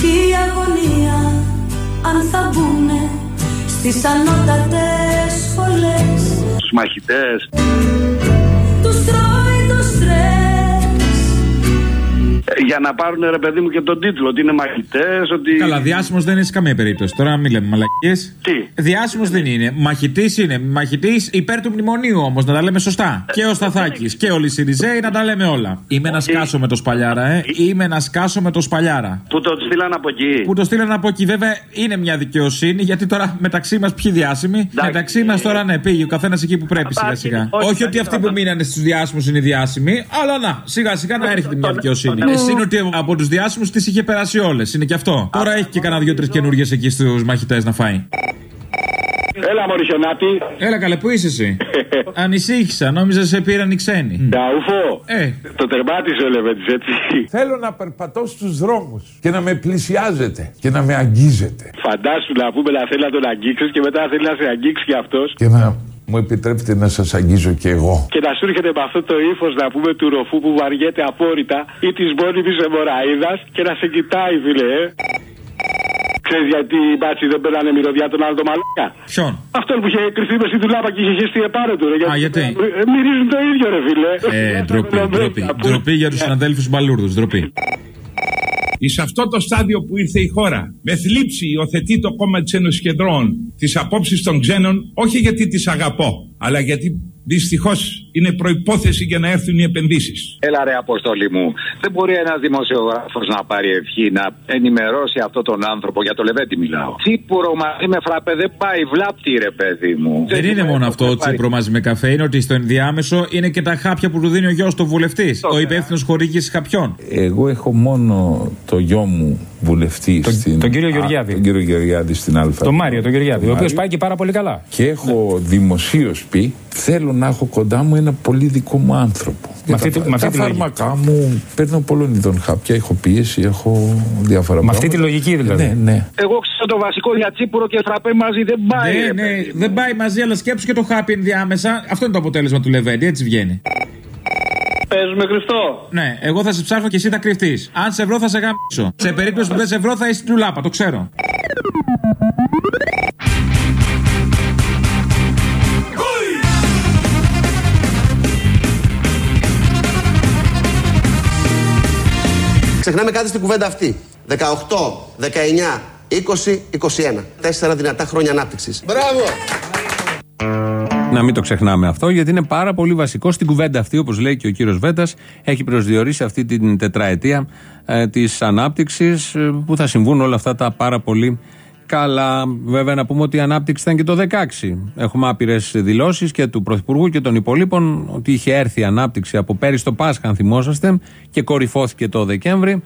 και η αγωνία αν θα μπουνε στις ανώτατες σχολές Στου μαχητές. τους τρώει το στρες Για να πάρουν ρε παιδί μου και τον τίτλο, ότι είναι μαχητές, ότι. Καλά, διάσημος δεν είναι σε καμία περίπτωση. Τώρα μην λέμε μαλακίες. Τι; Διάσημος δεν είναι. Μαχητής είναι. Μαχητής υπέρ του μνημονίου όμως, να τα λέμε σωστά. Και ο Σταθάκης και όλοι οι Σιριζέοι να τα λέμε όλα. Είμαι ένα σκάσο με το σπαλιάρα, ε. Είμαι ένα σκάσο με το σπαλιάρα. Που το στείλαν από εκεί. Που το στείλαν από εκεί, βέβαια είναι μια δικαιοσύνη, γιατί τώρα μεταξύ μας ποιοι διάσημοι. μεταξύ μας τώρα ναι, πήγε ο καθένας εκεί που πρέπει σιγά σιγά. όχι, Όχι ότι αυτοί που μείνανε στους διάσημους είναι διάσημοι, αλλά να, σιγά σιγά να έρχεται μια δικαιοσύνη. Εσύ είναι ότι από τους διάσημους τις είχε περάσει όλες, είναι και αυτό. Τώρα έχει και κανένα δύο-τρεις καινούργιες εκεί στους μαχητές να φάει. Έλα, Μωρισιονάτη. Έλα καλέ, πού είσαι εσύ; <laughs> Ανησύχησα, νόμιζα σε πήραν οι ξένοι. Νταούφο. Ε. Το τερμάτισε ο Λεβέντης, έτσι. Θέλω να περπατώ στους δρόμους και να με πλησιάζετε και να με αγγίζετε. Φαντάσου να πούμε να θέλει να τον αγγίξεις και μετά θέλει να σε αγγίξει κι αυτός. Και να μου επιτρέπετε να σας αγγίζω και εγώ. Και να σου έρχεται με αυτό το ύφος να πούμε του ροφού που βαριέται απόρριτα ή της μόνιμη αιμορραίδα και να σε κοιτάει, φίλε, ε. Ξέρεις γιατί οι μπάτσι δεν πέρανε μυρωδιά τον άλλο το μαλάκα; Ποιον; Αυτόν που είχε κρυφτεί μες στην τουλάπα και είχε χεστεί επάνω του. Ρε, Α, γιατί; Ε, μυρίζουν το ίδιο, ρε φίλε. Ε, ντροπή, ντροπή. Ντροπή για τους συναδέλφους μπαλούρδους, ντροπή. Σε αυτό το στάδιο που ήρθε η χώρα, με θλίψη υιοθετεί το κόμμα της Ένωση Κεντρών τις απόψεις των ξένων, όχι γιατί τις αγαπώ, αλλά γιατί δυστυχώς είναι προπόθεση για να έρθουν οι επενδύσεις. Έλα ρε Αποστόλη μου, δεν μπορεί ένας δημοσιογράφος να πάρει ευχή να ενημερώσει αυτόν τον άνθρωπο, για το Λεβέντι μιλάω. Τσίπουρο μαζί με φραπέ δεν πάει, βλάπτει ρε παιδί μου. Δεν είναι μόνο αυτό ο Τσίπρο μαζί με καφέ, είναι ότι στο ενδιάμεσο είναι και τα χάπια που του δίνει ο γιος του βουλευτής. Ο υπεύθυνος χορήγηση χαπιών. Εγώ έχω μόνο το γιο μου βουλευτή Τον- στην. τον κύριο Α, Γεωργιάδη. τον κύριο Γεωργιάδη στην Α. Τον Μάριο, τον Γεωργιάδη, ο Μάριο. οποίο πάει και πάρα πολύ καλά. Και έχω δημοσίως πει, θέλω να έχω κοντά μου ένα πολύ δικό μου άνθρωπο. Με αυτή τα, τη- με αυτή τα τη λογική. φάρμακά μου παίρνω πολλών ειδών χάπια, έχω πίεση, έχω διάφορα Με αυτή τη πράγματα. λογική δηλαδή. Ναι, ναι. Εγώ ξέρω το βασικό για Τσίπουρο και φραπέ μαζί δεν πάει. Ναι, ρε ναι, παιδί μου. δεν πάει μαζί, αλλά σκέψου και το χάπι ενδιάμεσα. Αυτό είναι το αποτέλεσμα του Λεβέντι, έτσι βγαίνει. Παίζουμε κρυφτό. Ναι, εγώ θα σε ψάχνω και εσύ θα κρυφτείς. Αν σε βρω, θα σε γάμψω. Σε περίπτωση που δεν σε βρω, θα είσαι στην τουλάπα, το ξέρω. Ξεχνάμε κάτι στην κουβέντα αυτή. 18, 19, 20, 21. Τέσσερα δυνατά χρόνια ανάπτυξης. Μπράβο! Να μην το ξεχνάμε αυτό, γιατί είναι πάρα πολύ βασικό στην κουβέντα αυτή, όπως λέει και ο κύριος Βέτας. Έχει προσδιορίσει αυτή την τετραετία ε, της ανάπτυξης, που θα συμβούν όλα αυτά τα πάρα πολύ καλά. Βέβαια, να πούμε ότι η ανάπτυξη ήταν και το 16. Έχουμε άπειρες δηλώσεις και του Πρωθυπουργού και των υπολείπων ότι είχε έρθει η ανάπτυξη από πέρυσι το Πάσχα, αν θυμόσαστε, και κορυφώθηκε το Δεκέμβρη.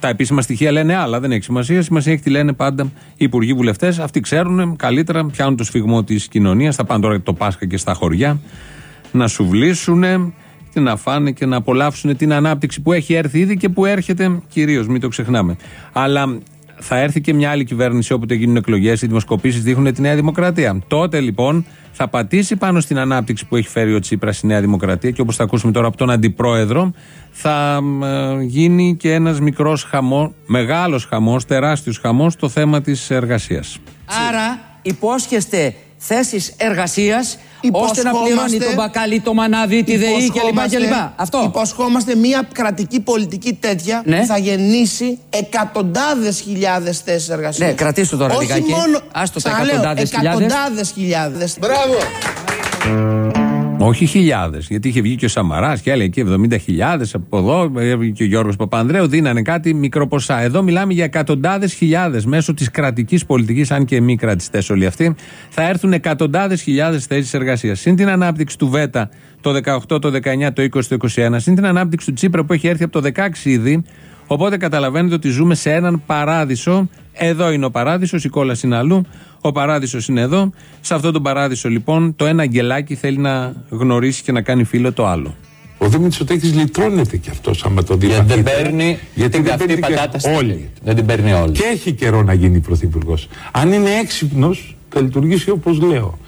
Τα επίσημα στοιχεία λένε άλλα, δεν έχει σημασία. Σημασία έχει τι λένε πάντα οι υπουργοί βουλευτές. Αυτοί ξέρουν καλύτερα, πιάνουν το σφιγμό της κοινωνίας. Θα πάνε τώρα το Πάσχα και στα χωριά να σουβλήσουν και να φάνε και να απολαύσουν την ανάπτυξη που έχει έρθει ήδη και που έρχεται κυρίως, μην το ξεχνάμε. Αλλά θα έρθει και μια άλλη κυβέρνηση όποτε γίνουν εκλογές. Οι δημοσκοπήσεις δείχνουν τη Νέα Δημοκρατία. Τότε λοιπόν θα πατήσει πάνω στην ανάπτυξη που έχει φέρει ο Τσίπρας η Νέα Δημοκρατία και όπως θα ακούσουμε τώρα από τον Αντιπρόεδρο, θα ε, γίνει και ένας μικρός χαμό, μεγάλος χαμός, τεράστιος χαμός στο θέμα της εργασίας. Άρα υπόσχεστε θέσεις εργασίας ώστε να Υποσχόμαστε- πληρώνει τον μπακάλι, το μανάβι, τη ΔΕΗ κλπ. Υποσχόμαστε- κλπ. Αυτό. Υποσχόμαστε μια κρατική πολιτική τέτοια Ναι. που θα γεννήσει εκατοντάδες χιλιάδες θέσεις εργασίας. Ναι, κρατήσου τώρα Όχι λιγάκι. μόνο. Άστο τα ξαναλέω, εκατοντάδες χιλιάδες. εκατοντάδες χιλιάδες. Μπράβο! Όχι χιλιάδες, γιατί είχε βγει και ο Σαμαράς και έλεγε και 70.000 από εδώ, έβγαινε και ο Γιώργος Παπανδρέου, δίνανε κάτι μικροποσά. Εδώ μιλάμε για εκατοντάδες χιλιάδες μέσω της κρατικής πολιτικής, αν και μη κρατιστές όλοι αυτοί, θα έρθουν εκατοντάδες χιλιάδες θέσεις εργασίας. Συν την ανάπτυξη του ΒΕΤΑ το 18, το 19, το 20, το 21, συν την ανάπτυξη του Τσίπρα που έχει έρθει από το 16 ήδη. Οπότε καταλαβαίνετε ότι ζούμε σε έναν παράδεισο. Εδώ είναι ο παράδεισος, η κόλλα είναι αλλού. Ο παράδεισος είναι εδώ. Σε αυτόν τον παράδεισο λοιπόν το ένα αγγελάκι θέλει να γνωρίσει και να κάνει φίλο το άλλο. Ο Δήμητρης Μητσοτάκης λυτρώνεται κι αυτός άμα το δει. Γιατί δεν βαθύτερα. παίρνει Γιατί την δεν καυτή παίρνει και πατάτα στη όλοι. γη. Δεν την παίρνει όλη. Και έχει καιρό να γίνει πρωθυπουργός. Αν είναι έξυπνος, θα λειτουργήσει όπως λέω.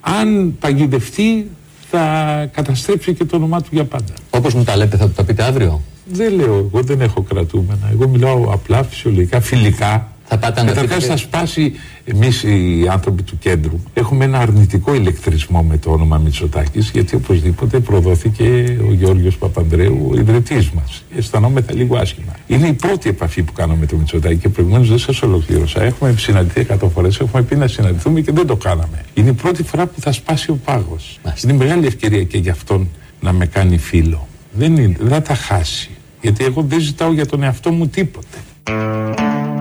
Αν παγιδευτεί, θα καταστρέψει και το όνομά του για πάντα. Όπως μου τα λέτε, θα του τα πείτε αύριο. Δεν λέω, εγώ δεν έχω κρατούμενα. Εγώ μιλάω απλά, φυσιολογικά, φιλικά. Θα πάτε να Καταρχάς δείτε- θα σπάσει εμείς οι άνθρωποι του κέντρου. Έχουμε ένα αρνητικό ηλεκτρισμό με το όνομα Μητσοτάκης, γιατί οπωσδήποτε προδόθηκε ο Γιώργος Παπανδρέου, ο ιδρυτής μας. Αισθανόμεθα λίγο άσχημα. Είναι η πρώτη επαφή που κάνω με τον Μητσοτάκη και προηγουμένως δεν σας ολοκλήρωσα. Έχουμε συναντηθεί 100 φορές, έχουμε πει να συναντηθούμε και δεν το κάναμε. Είναι η πρώτη φορά που θα σπάσει ο πάγος. Είναι μεγάλη ευκαιρία και για αυτόν να με κάνει φίλο. Δεν, είναι, δεν θα τα χάσει. Γιατί εγώ δεν ζητάω για τον εαυτό μου τίποτε.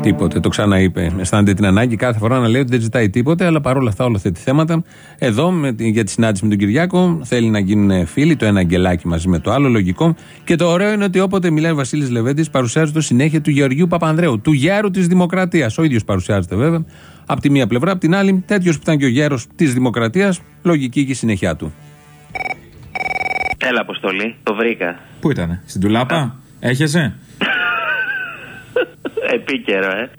Τίποτε, το ξαναείπε. Αισθάνεται την ανάγκη κάθε φορά να λέει ότι δεν ζητάει τίποτε, αλλά παρόλα αυτά όλα θέτει θέματα. Εδώ με, τη- για τη συνάντηση με τον Κυριάκο θέλει να γίνουν φίλοι, το ένα αγγελάκι μαζί με το άλλο, λογικό. Και το ωραίο είναι ότι όποτε μιλάει ο Βασίλης Λεβέντης, παρουσιάζεται το συνέχεια του Γεωργίου Παπανδρέου, του γέρου της Δημοκρατίας. Ο ίδιος παρουσιάζεται βέβαια. Από τη μία πλευρά, από την άλλη, τέτοιος που ήταν και ο γέρος της Δημοκρατίας, λογική και η συνέχεια του. Έλα, Αποστολή, το βρήκα. Πού ήταν, στην τουλάπα, έχεσαι; <laughs> Επίκαιρο, ε.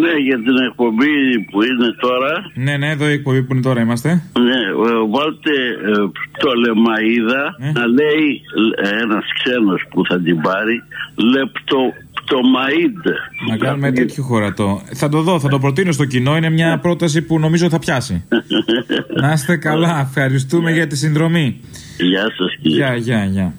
Ναι, για την εκπομπή που είναι τώρα, Ναι, ναι, εδώ η εκπομπή που είναι τώρα είμαστε. ναι, ε, βάλτε ε, το Λεμαΐδα να λέει ε, ένας ξένος που θα την πάρει λεπτο, το Μαΐντ. Να κάνουμε τέτοιο χωρατό. Θα το δω, θα το προτείνω στο κοινό. Είναι μια πρόταση που νομίζω θα πιάσει. <laughs> Να είστε καλά. Ευχαριστούμε για τη συνδρομή. Γεια σας κύριε. Γεια, γεια, γεια.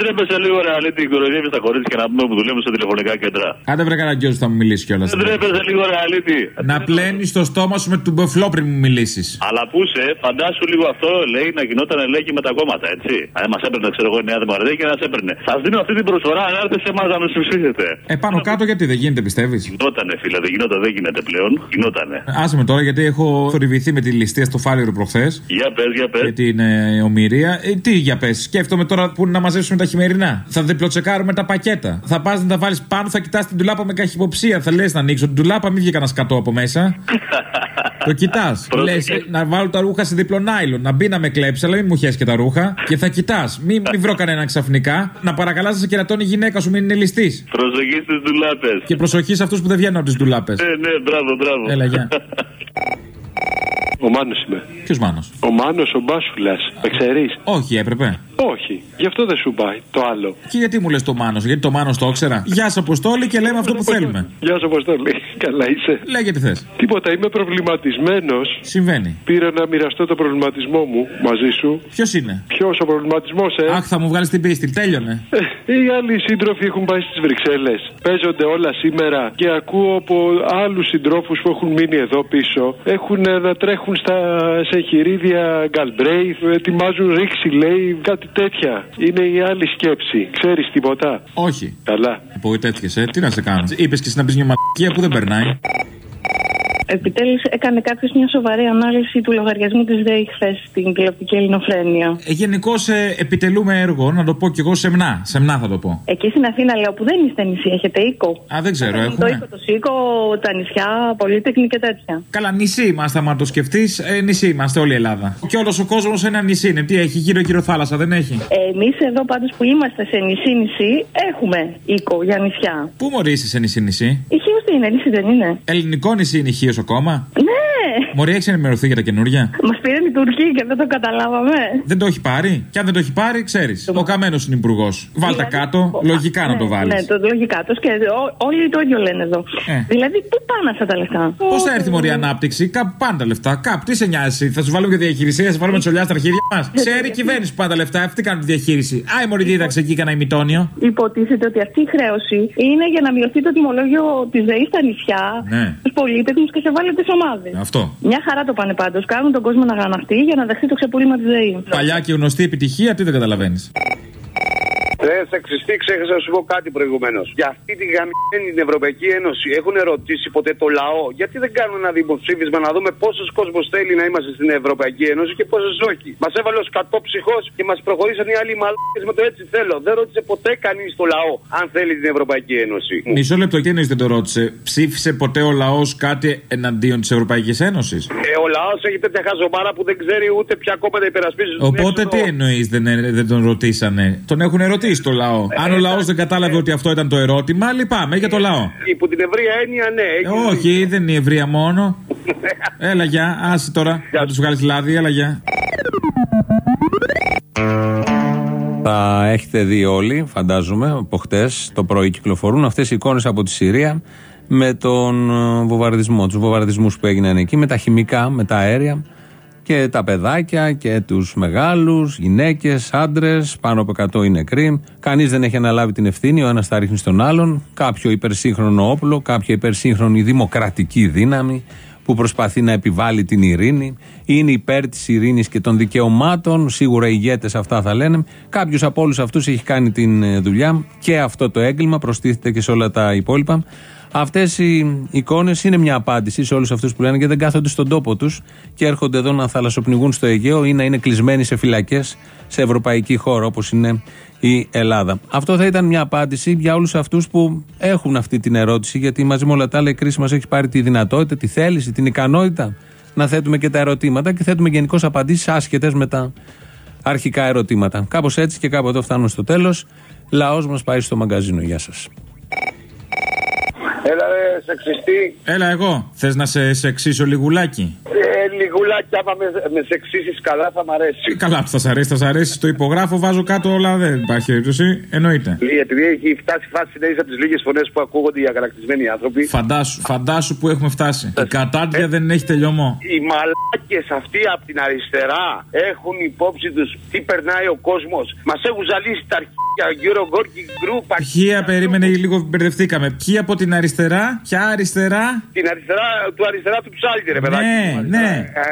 Δεν τρέπεσαι λίγο ρε αλήτη, κοροϊδεύει τα κορίτσια να πούμε που δουλεύουν σε τηλεφωνικά κέντρα. Άντε βρε καραγκιόζη θα μου μιλήσει κιόλας. Δεν τρέπεσαι λίγο ρε αλήτη. Να πλένεις το στόμα σου με τον μπεφλό πριν μου μιλήσεις. Αλλά πού σε, φαντάσου λίγο αυτό λέει να γινόταν λέει και με τα κόμματα, έτσι. Αν μας έπαιρνε, ξέρω εγώ, η Νέα Δημοκρατία και να σε έπαιρνε. Σας δίνω αυτή την προσφορά αν έρθετε σε εμάς να με ψηφίσετε. Ε, πάνω κάτω γιατί δεν γίνεται, πιστεύεις; Γινότανε, φίλε, δεν γινόταν, δεν γίνεται πλέον. Γινότανε. Άσε με τώρα γιατί έχω θορυβηθεί με τη ληστεία στο Φάληρο προχθές. Για πες, για πες. Για την ε, ομοιρία. Ε, τι για πες, σκέφτομαι τώρα που είναι να μαζέψουμε τα χειμερινά. Θα διπλοτσεκάρουμε τα πακέτα. Θα πας να τα βάλεις πάνω, θα κοιτάς την τουλάπα με καχυποψία. Θα λες να ανοίξω την τουλάπα, μην βγει κανένας σκατό από μέσα. <laughs> Το κοιτάς. Λες να βάλω τα ρούχα σε διπλό νάιλον. Να μπει να με κλέψει, αλλά μην μου χέσει και τα ρούχα. Και θα κοιτάς. Μην, μην βρω κανένα ξαφνικά. Να παρακαλάς να σε κερατώνει η γυναίκα σου, μην είναι ληστής. Προσοχή στις δουλάπε. Και προσοχή σε αυτούς που δεν βγαίνουν από τις ντουλάπες. Ναι, ναι, μπράβο, μπράβο. Έλα, γεια. <laughs> Ο Μάνος είμαι. Ποιος μάνος; Ο Μάνος ο Μπάσουλας. Με ξέρεις; Όχι, έπρεπε. Όχι. Γι' αυτό δεν σου πάει το άλλο. Και γιατί μου λες το μάνος, γιατί το μάνος το ήξερα; Γεια σας, Αποστόλη, και λέμε αυτό που θέλουμε. Γεια σου, Αποστολή. <laughs> Καλά είσαι. Λέγε τι θες. Τίποτα, είμαι προβληματισμένος. Συμβαίνει. Πήρα να μοιραστώ το προβληματισμό μου μαζί σου. Ποιος είναι; Ποιος ο προβληματισμός, ε; Αχ, θα μου βγάλεις την πίστη, τέλειωνε. Ε, Οι άλλοι σύντροφοι έχουν πάει στις Βρυξέλλες. Παίζονται όλα σήμερα και ακούω από άλλους συντρόφους που έχουν μείνει εδώ πίσω. Έχουν ε, να τρέχουν στα, σε εγχειρίδια Γκαλμπρέιθ, ετοιμάζουν ρήξη, λέει, κάτι τέτοια. Είναι η άλλη σκέψη. Ξέρεις τίποτα; Όχι. Καλά. Απογοητεύτηκε, ε; Τι να σε κάνω; Είπες και εσύ να πεις μια μαλακία που δεν περνάει. Επιτέλους, έκανε κάποιος μια σοβαρή ανάλυση του λογαριασμού της ΔΕΗ χθες στην τηλεοπτική ελληνοφρένεια. Ε, Γενικώς ε, επιτελούμε έργο, να το πω κι εγώ σεμνά. Σεμνά θα το πω. Εκεί στην Αθήνα λέω που δεν είστε νησί, έχετε οίκο. Α, δεν ξέρω, Το έχουμε. οίκο, το σίκο, τα νησιά, πολύτεχνη και τέτοια. Καλά, νησί είμαστε, άμα το σκεφτείς. Ε, νησί είμαστε, όλη η Ελλάδα. Και όλος ο κόσμος ένα νησί είναι. Τι έχει, γύρω-γύρω θάλασσα, δεν έχει. Εμείς εδώ πάντως που είμαστε σε νησί-νησί έχουμε οίκο για νησιά. Πού μωρείς είσαι σε νησί-νησί. Η Χίος τι είναι, νησί δεν είναι. Ελληνικό νησί είναι ηχείο ακόμα. Ναι! Μωρή, έχεις ενημερωθεί για τα καινούργια. Μας πήραν οι Τουρκοί και δεν το καταλάβαμε. Δεν το έχει πάρει; Και αν δεν το έχει πάρει, ξέρεις. Ο καμένος είναι υπουργός. Βάλτε κάτω, λογικά να το βάλεις. Ναι, το λογικά τους και ό- όλοι το ίδιο λένε εδώ. Ε. Δηλαδή, πού πάνε αυτά τα λεφτά; Πώς θα έρθει μωρή η ανάπτυξη, κάπου πάνε τα λεφτά. Κάπου τι σε νοιάζει, θα σου βάλουμε και διαχειρισία, θα σου βάλουμε τσολιά στα αρχίδια μας. <laughs> Ξέρει η κυβέρνηση που πάνε τα λεφτά, αυτοί κάνουν τη διαχείριση. Άι μωρή δίδαξε εκεί κανένα ημιτόνιο. Υποτίθεται ότι αυτή η χρέωση είναι για να μειωθεί το τιμολόγιο της ΔΕΗ στα νησιά, Ναι, στου πολίτες και σε βάλετε ομάδες. αυτό. Μια χαρά το πάνε πάντως. Κάνουν τον κόσμο να γαναχτεί για να δεχτεί το ξεπούλημα της ΔΕΗ. Παλιά και γνωστή επιτυχία, τι δεν καταλαβαίνεις. Ρε, σεξιστή, ξέχασα να σου πω κάτι προηγουμένως. Για αυτή τη γαμμένη την Ευρωπαϊκή Ένωση έχουν ρωτήσει ποτέ το λαό γιατί δεν κάνουν ένα δημοψήφισμα να δούμε πόσος κόσμος θέλει να είμαστε στην Ευρωπαϊκή Ένωση και πόσος όχι. Μας έβαλε ο σκατό ψυχό και μας προχωρήσαν οι άλλοι μαλάκες με το έτσι θέλω. Δεν ρώτησε ποτέ κανείς το λαό αν θέλει την Ευρωπαϊκή Ένωση. Μισό λεπτό, τι εννοεί δεν το ρώτησε. Ψήφισε ποτέ ο λαός κάτι εναντίον της Ευρωπαϊκής Ένωσης; Ε, ο λαός έχει τέτοια χαζομάρα που δεν ξέρει ούτε ποια κόμματα υπερασπίζεις. τον Οπότε έξοδο. τι εννοείς δεν, ε, δεν τον ρωτήσανε; Τον έχουν ερωτήσει το λαό. Αν ο λαός δεν κατάλαβε ότι αυτό ήταν το ερώτημα, λυπάμαι για το λαό. Υπό την ευρεία έννοια, ναι. Ε, έχει όχι, δεν είναι η ευρεία μόνο. <laughs> Έλα, γεια, άσε τώρα. Να τους βγάλεις λάδι, έλα, γεια. Τα έχετε δει όλοι, φαντάζομαι, από χτες το πρωί κυκλοφορούν αυτές οι εικόνες από τη Συρία με τον ε, βομβαρδισμό, τους βομβαρδισμούς που έγιναν εκεί, με τα χημικά, με τα αέρια και τα παιδάκια και τους μεγάλους, γυναίκες, άντρες, πάνω από 100 είναι νεκροί. Κανείς δεν έχει αναλάβει την ευθύνη, ο ένας τα ρίχνει στον άλλον. Κάποιο υπερσύγχρονο όπλο, κάποια υπερσύγχρονη δημοκρατική δύναμη που προσπαθεί να επιβάλλει την ειρήνη. Είναι υπέρ της ειρήνης και των δικαιωμάτων. Σίγουρα οι ηγέτες αυτά θα λένε. Κάποιος από όλους αυτούς έχει κάνει την ε, δουλειά και αυτό το έγκλημα προστίθεται και σε όλα τα υπόλοιπα. Αυτές οι εικόνες είναι μια απάντηση σε όλους αυτούς που λένε και δεν κάθονται στον τόπο τους και έρχονται εδώ να θαλασσοπνιγούν στο Αιγαίο ή να είναι κλεισμένοι σε φυλακές σε ευρωπαϊκή χώρα όπως είναι η Ελλάδα. Αυτό θα ήταν μια απάντηση για όλους αυτούς που έχουν αυτή την ερώτηση, γιατί μαζί με όλα τα άλλα η κρίση μας έχει πάρει τη δυνατότητα, τη θέληση, την ικανότητα να θέτουμε και τα ερωτήματα και θέτουμε γενικώς απαντήσεις άσχετες με τα αρχικά ερωτήματα. Κάπως έτσι και κάπου εδώ φτάνουμε στο τέλος. Λαός μας πάει στο μαγκαζίνο. Γεια σας. Έλα ρε σεξιστή. Έλα εγώ. Θες να σε σεξίσω λιγουλάκι; Ε, λιγουλάκι, άμα με, με σεξίσεις καλά θα μ' αρέσει. Καλά, θα σ' αρέσει, θα σ' αρέσει. Το υπογράφω, βάζω κάτω όλα. Δεν υπάρχει περίπτωση. Εννοείται. Επειδή έχει φτάσει η φάση να είσαι από τις λίγες φωνές που ακούγονται οι αγανακτισμένοι άνθρωποι. Φαντάσου, φαντάσου που έχουμε φτάσει. Η κατάντια δεν έχει τελειωμό. Οι μαλάκες αυτοί από την αριστερά έχουν υπόψη τους τι περνάει ο κόσμος. Μας έχουν ζαλίσει τα αρχίδια γύρω γκόρκι γκρουπ. Ποια περίμενε λίγο μπερδευτήκαμε. Ποιοι από την αριστερά, ποια αριστερά. Την αριστερά του αριστερά του ψάλτη, ρε παιδάκι. Ναι, ναι. Ε,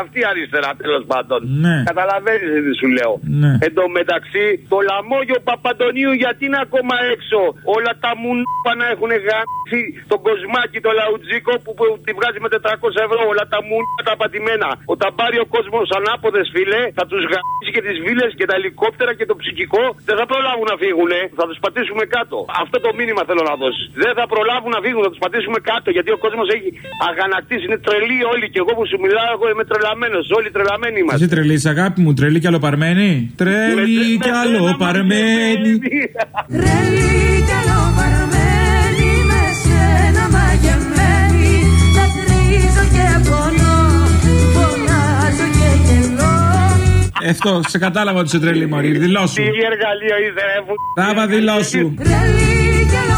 Αυτή η αριστερά τέλος πάντων. Ναι. Καταλαβαίνεις τι σου λέω. Ναι. Εν τω μεταξύ, το λαμόγιο Παπαντονίου γιατί είναι ακόμα έξω; Όλα τα μουνόπα να έχουν γάμψει τον κοσμάκι, το λαουτζίκο που, που τη βγάζει με 400 ευρώ. Όλα τα μουνόπα τα πατημένα. Όταν πάρει ο κόσμος ανάποδες φίλε, θα τους γάμψει και τις βίλες και τα ελικόπτερα και το ψυχικό. Δεν θα προλάβουν να φύγουν. Θα τους πατήσουμε κάτω. Αυτό το μήνυμα θέλω να δώσεις. Δεν θα προλάβουν να φύγουν, θα τους πατήσουμε κάτω γιατί ο κόσμος έχει αγανακτήσει. Είναι τρελοί όλοι. Και εγώ που σου μιλάω, εγώ είμαι τρελαμένος. Όλοι τρελαμένοι είμαστε. Εσύ τρελής, αγάπη μου, τρελή κι αλλοπαρμένη. Τρελή κι αλλοπαρμένη. Τρελή κι αλλοπαρμένη με σένα μαγεμένη Δακρύζω και πονώ, φωνάζω και γελώ Αυτό, σε κατάλαβα ότι είσαι τρελή, Μωρή. Δηλώσου. Τι εργαλείο είσαι, ρε που. Ράβα, δηλώσου. Τρελή κι αλλοπαρμένη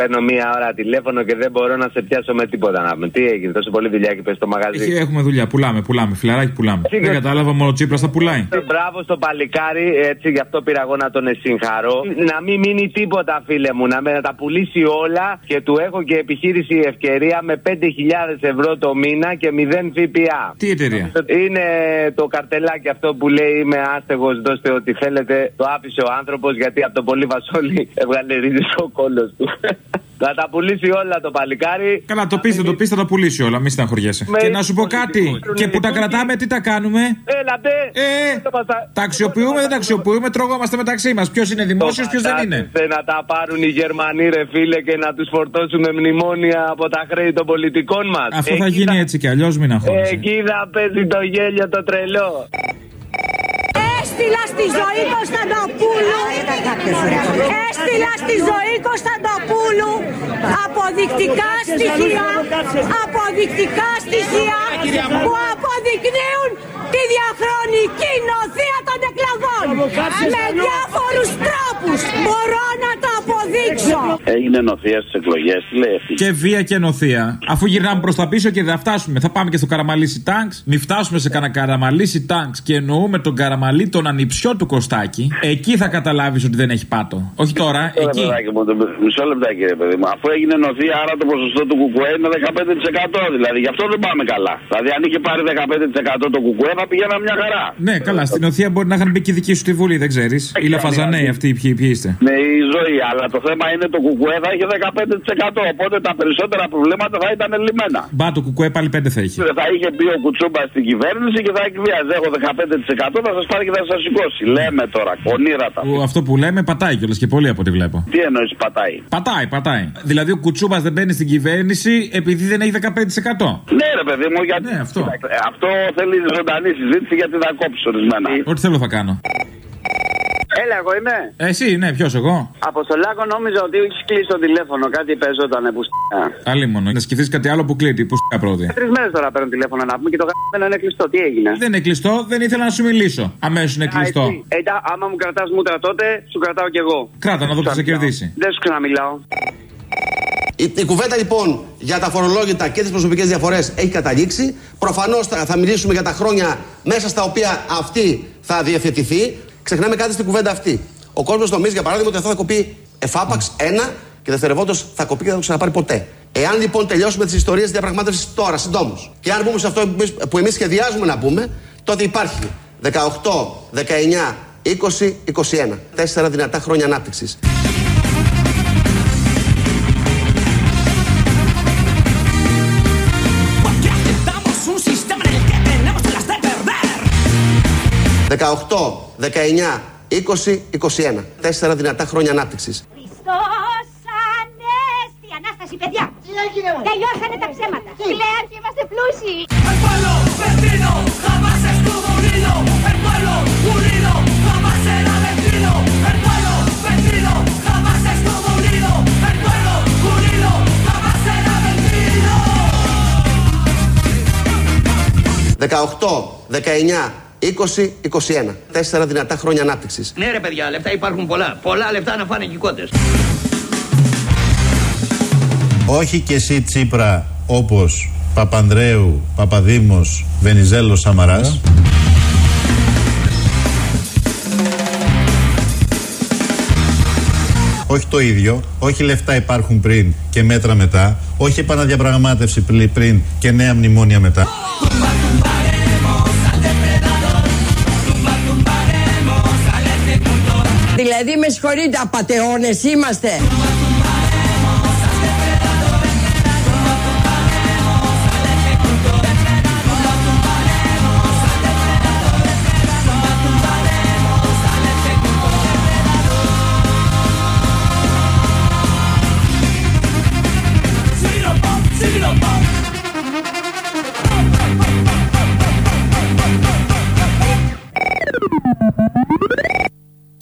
Παίρνω μία ώρα τηλέφωνο και δεν μπορώ να σε πιάσω με τίποτα να πούμε. Τι έγινε, τόσο πολύ δουλειά και πες στο μαγαζί. Έχει- Έχουμε δουλειά, πουλάμε, πουλάμε. Φιλαράκι πουλάμε. Εσύ Δεν και- κατάλαβα, μόνο ο Τσίπρας θα πουλάει. Μπράβο στο παλικάρι, έτσι γι' αυτό πήρα εγώ να τον συγχαρώ. Να μην μείνει τίποτα, φίλε μου, να, με- να τα πουλήσει όλα και του έχω και επιχείρηση ευκαιρία με 5.000 ευρώ το μήνα και 0 ΦΠΑ. Τι εταιρεία; Είναι το καρτελάκι αυτό που λέει Είμαι άστεγος, δώστε ό,τι θέλετε. Το άφησε ο άνθρωπος γιατί από το πολύ βασόλι <laughs> έβγαλε ρίζες ο κόλος του. Θα τα πουλήσει όλα το παλικάρι. Καλά, το πείστε, το πείστε, θα τα πουλήσει όλα, μη στεναχωριέσαι. Με- Και να σου πω κάτι. Και που τα κρατάμε, τι τα κάνουμε; Έλα, ντε. Ε, τα αξιοποιούμε, δεν τα αξιοποιούμε, τρώγόμαστε μεταξύ μας. Ποιος είναι δημόσιος, ποιος δεν είναι; Φαντάζεσαι να τα πάρουν οι Γερμανοί, ρε φίλε, και να τους φορτώσουν με μνημόνια από τα χρέη των πολιτικών μας. Αυτό θα γίνει έτσι κι αλλιώς, μην αγχώνεσαι. Εκεί θα παίζει το γέλιο το τρελό. Έστειλα στη ζωή Κωνσταντοπούλου. Έστειλα στη ζωή Κωνσταντοπούλου. Αποδεικτικά στοιχεία. Αποδεικτικά στοιχεία Που αποδεικνύουν τη διαχρονική νοθεία των εκλογών Με διάφορους τρόπους Μπορώ να το αποδείξω Έγινε νοθεία στις εκλογές. Τι λέει αυτή; Και βία και νοθεία. Αφού γυρνάμε προς τα πίσω και δεν θα φτάσουμε. Θα πάμε και στο καραμαλίσι τάγκς. Μην φτάσουμε σε κανένα καραμαλίσι τάγκς και εννοούμε τον καραμαλί, τον ανιψιό του Κωστάκη. Εκεί θα καταλάβεις ότι δεν έχει πάτο. Όχι τώρα, Μισό εκεί. λεπτάκι μου, το- Μισό λεπτάκι, ρε παιδί μου. Αφού έγινε νοθεία, άρα το ποσοστό του Κουκουέ είναι 15%. Δηλαδή γι' αυτό δεν πάμε καλά. Δηλαδή αν είχε πάρει 15% το Κουκουέ θα πηγαίναμε μια χαρά. Ναι, καλά, στην οθεία μπορεί να είχαν μπει και οι δικοί σου στη Βουλή, δεν ξέρεις. Ή λαφαζανέοι αυτοί, ποιοι, ποιοι είστε. Ναι, η ζωή, αλλά το θέμα είναι το Κουκουέ θα είχε 15%. Οπότε τα περισσότερα προβλήματα θα ήταν λυμμένα. Μπα το κουκουέ πάλι πέντε θα είχε. Θα είχε μπει ο Κουτσούμπα στην κυβέρνηση και θα εκβιάζει. Έχω 15% θα σας πάρει και θα σας σηκώσει. Λέμε τώρα, ονείρατα. Που Αυτό που λέμε πατάει κιόλας και πολύ από ό,τι βλέπω. Τι εννοείς πατάει; Πατάει, πατάει. Δηλαδή ο Κουτσούμπας δεν μπαίνει στην κυβέρνηση επειδή δεν έχει 15%. Ναι, ρε παιδί μου, γιατί. Ναι, αυτό. Κοίταξε, αυτό θέλει ζωντανή συζήτηση γιατί θα κόψει ορισμένα. Ό,τι θέλω θα κάνω. Έλα, εγώ είμαι. Εσύ, ναι, ποιος εγώ; Αποστολάκο νόμιζα ότι έχεις κλείσει το τηλέφωνο. Κάτι παίζονταν που Άλλη μόνο. Να σκεφτείς κάτι άλλο που κλείνει. Που στικά πρώτη. Τρεις μέρες τώρα παίρνω τηλέφωνο να πούμε και το γραμμένο είναι κλειστό. Τι έγινε; Δεν είναι κλειστό, δεν ήθελα να σου μιλήσω. Αμέσως είναι κλειστό. Ε, τα- άμα μου κρατάς μούτρα τότε, σου κρατάω κι εγώ. Κράτα να δω ποιος θα κερδίσει. Δεν σου ξαναμιλάω. Η, η κουβέντα λοιπόν για τα φορολόγητα και τις προσωπικές διαφορές έχει καταλήξει. Προφανώς θα, θα μιλήσουμε για τα χρόνια μέσα στα οποία αυτή θα διευθετηθεί. Ξεχνάμε κάτι στην κουβέντα αυτή. Ο κόσμος νομίζει για παράδειγμα ότι αυτό θα κοπεί εφάπαξ ένα και δευτερευόντως θα κοπεί και δεν θα το ξαναπάρει ποτέ. Εάν λοιπόν τελειώσουμε τις ιστορίες διαπραγμάτευσης τώρα, συντόμως, και αν μπούμε σε αυτό που εμείς- που εμείς σχεδιάζουμε να μπούμε, τότε υπάρχει 18, 19, 20, 21. Τέσσερα δυνατά χρόνια ανάπτυξης. 18, 19, 20, 21. Τέσσερα δυνατά χρόνια ανάπτυξης. Χριστός Ανέστη, Ανάσταση, παιδιά! Τελειώσανε τα ψέματα! Πλέον και είμαστε πλούσιοι! Εμπάλλω, πεθύνω, χαμάσαι στο μολύνο! Εμπάλλω, πουλίνω, χαμάσαι ένα 20, 21. Τέσσερα δυνατά χρόνια ανάπτυξης. Ναι, ρε παιδιά, λεφτά υπάρχουν πολλά. Πολλά λεφτά να φάνε και οι κότες. Όχι και εσύ Τσίπρα όπως Παπανδρέου, Παπαδήμος, Βενιζέλος, Σαμαράς. Όχι το ίδιο, όχι λεφτά υπάρχουν πριν και μέτρα μετά, όχι επαναδιαπραγμάτευση πλη- πριν και νέα μνημόνια μετά. Δηλαδή με συγχωρείτε απατεώνες είμαστε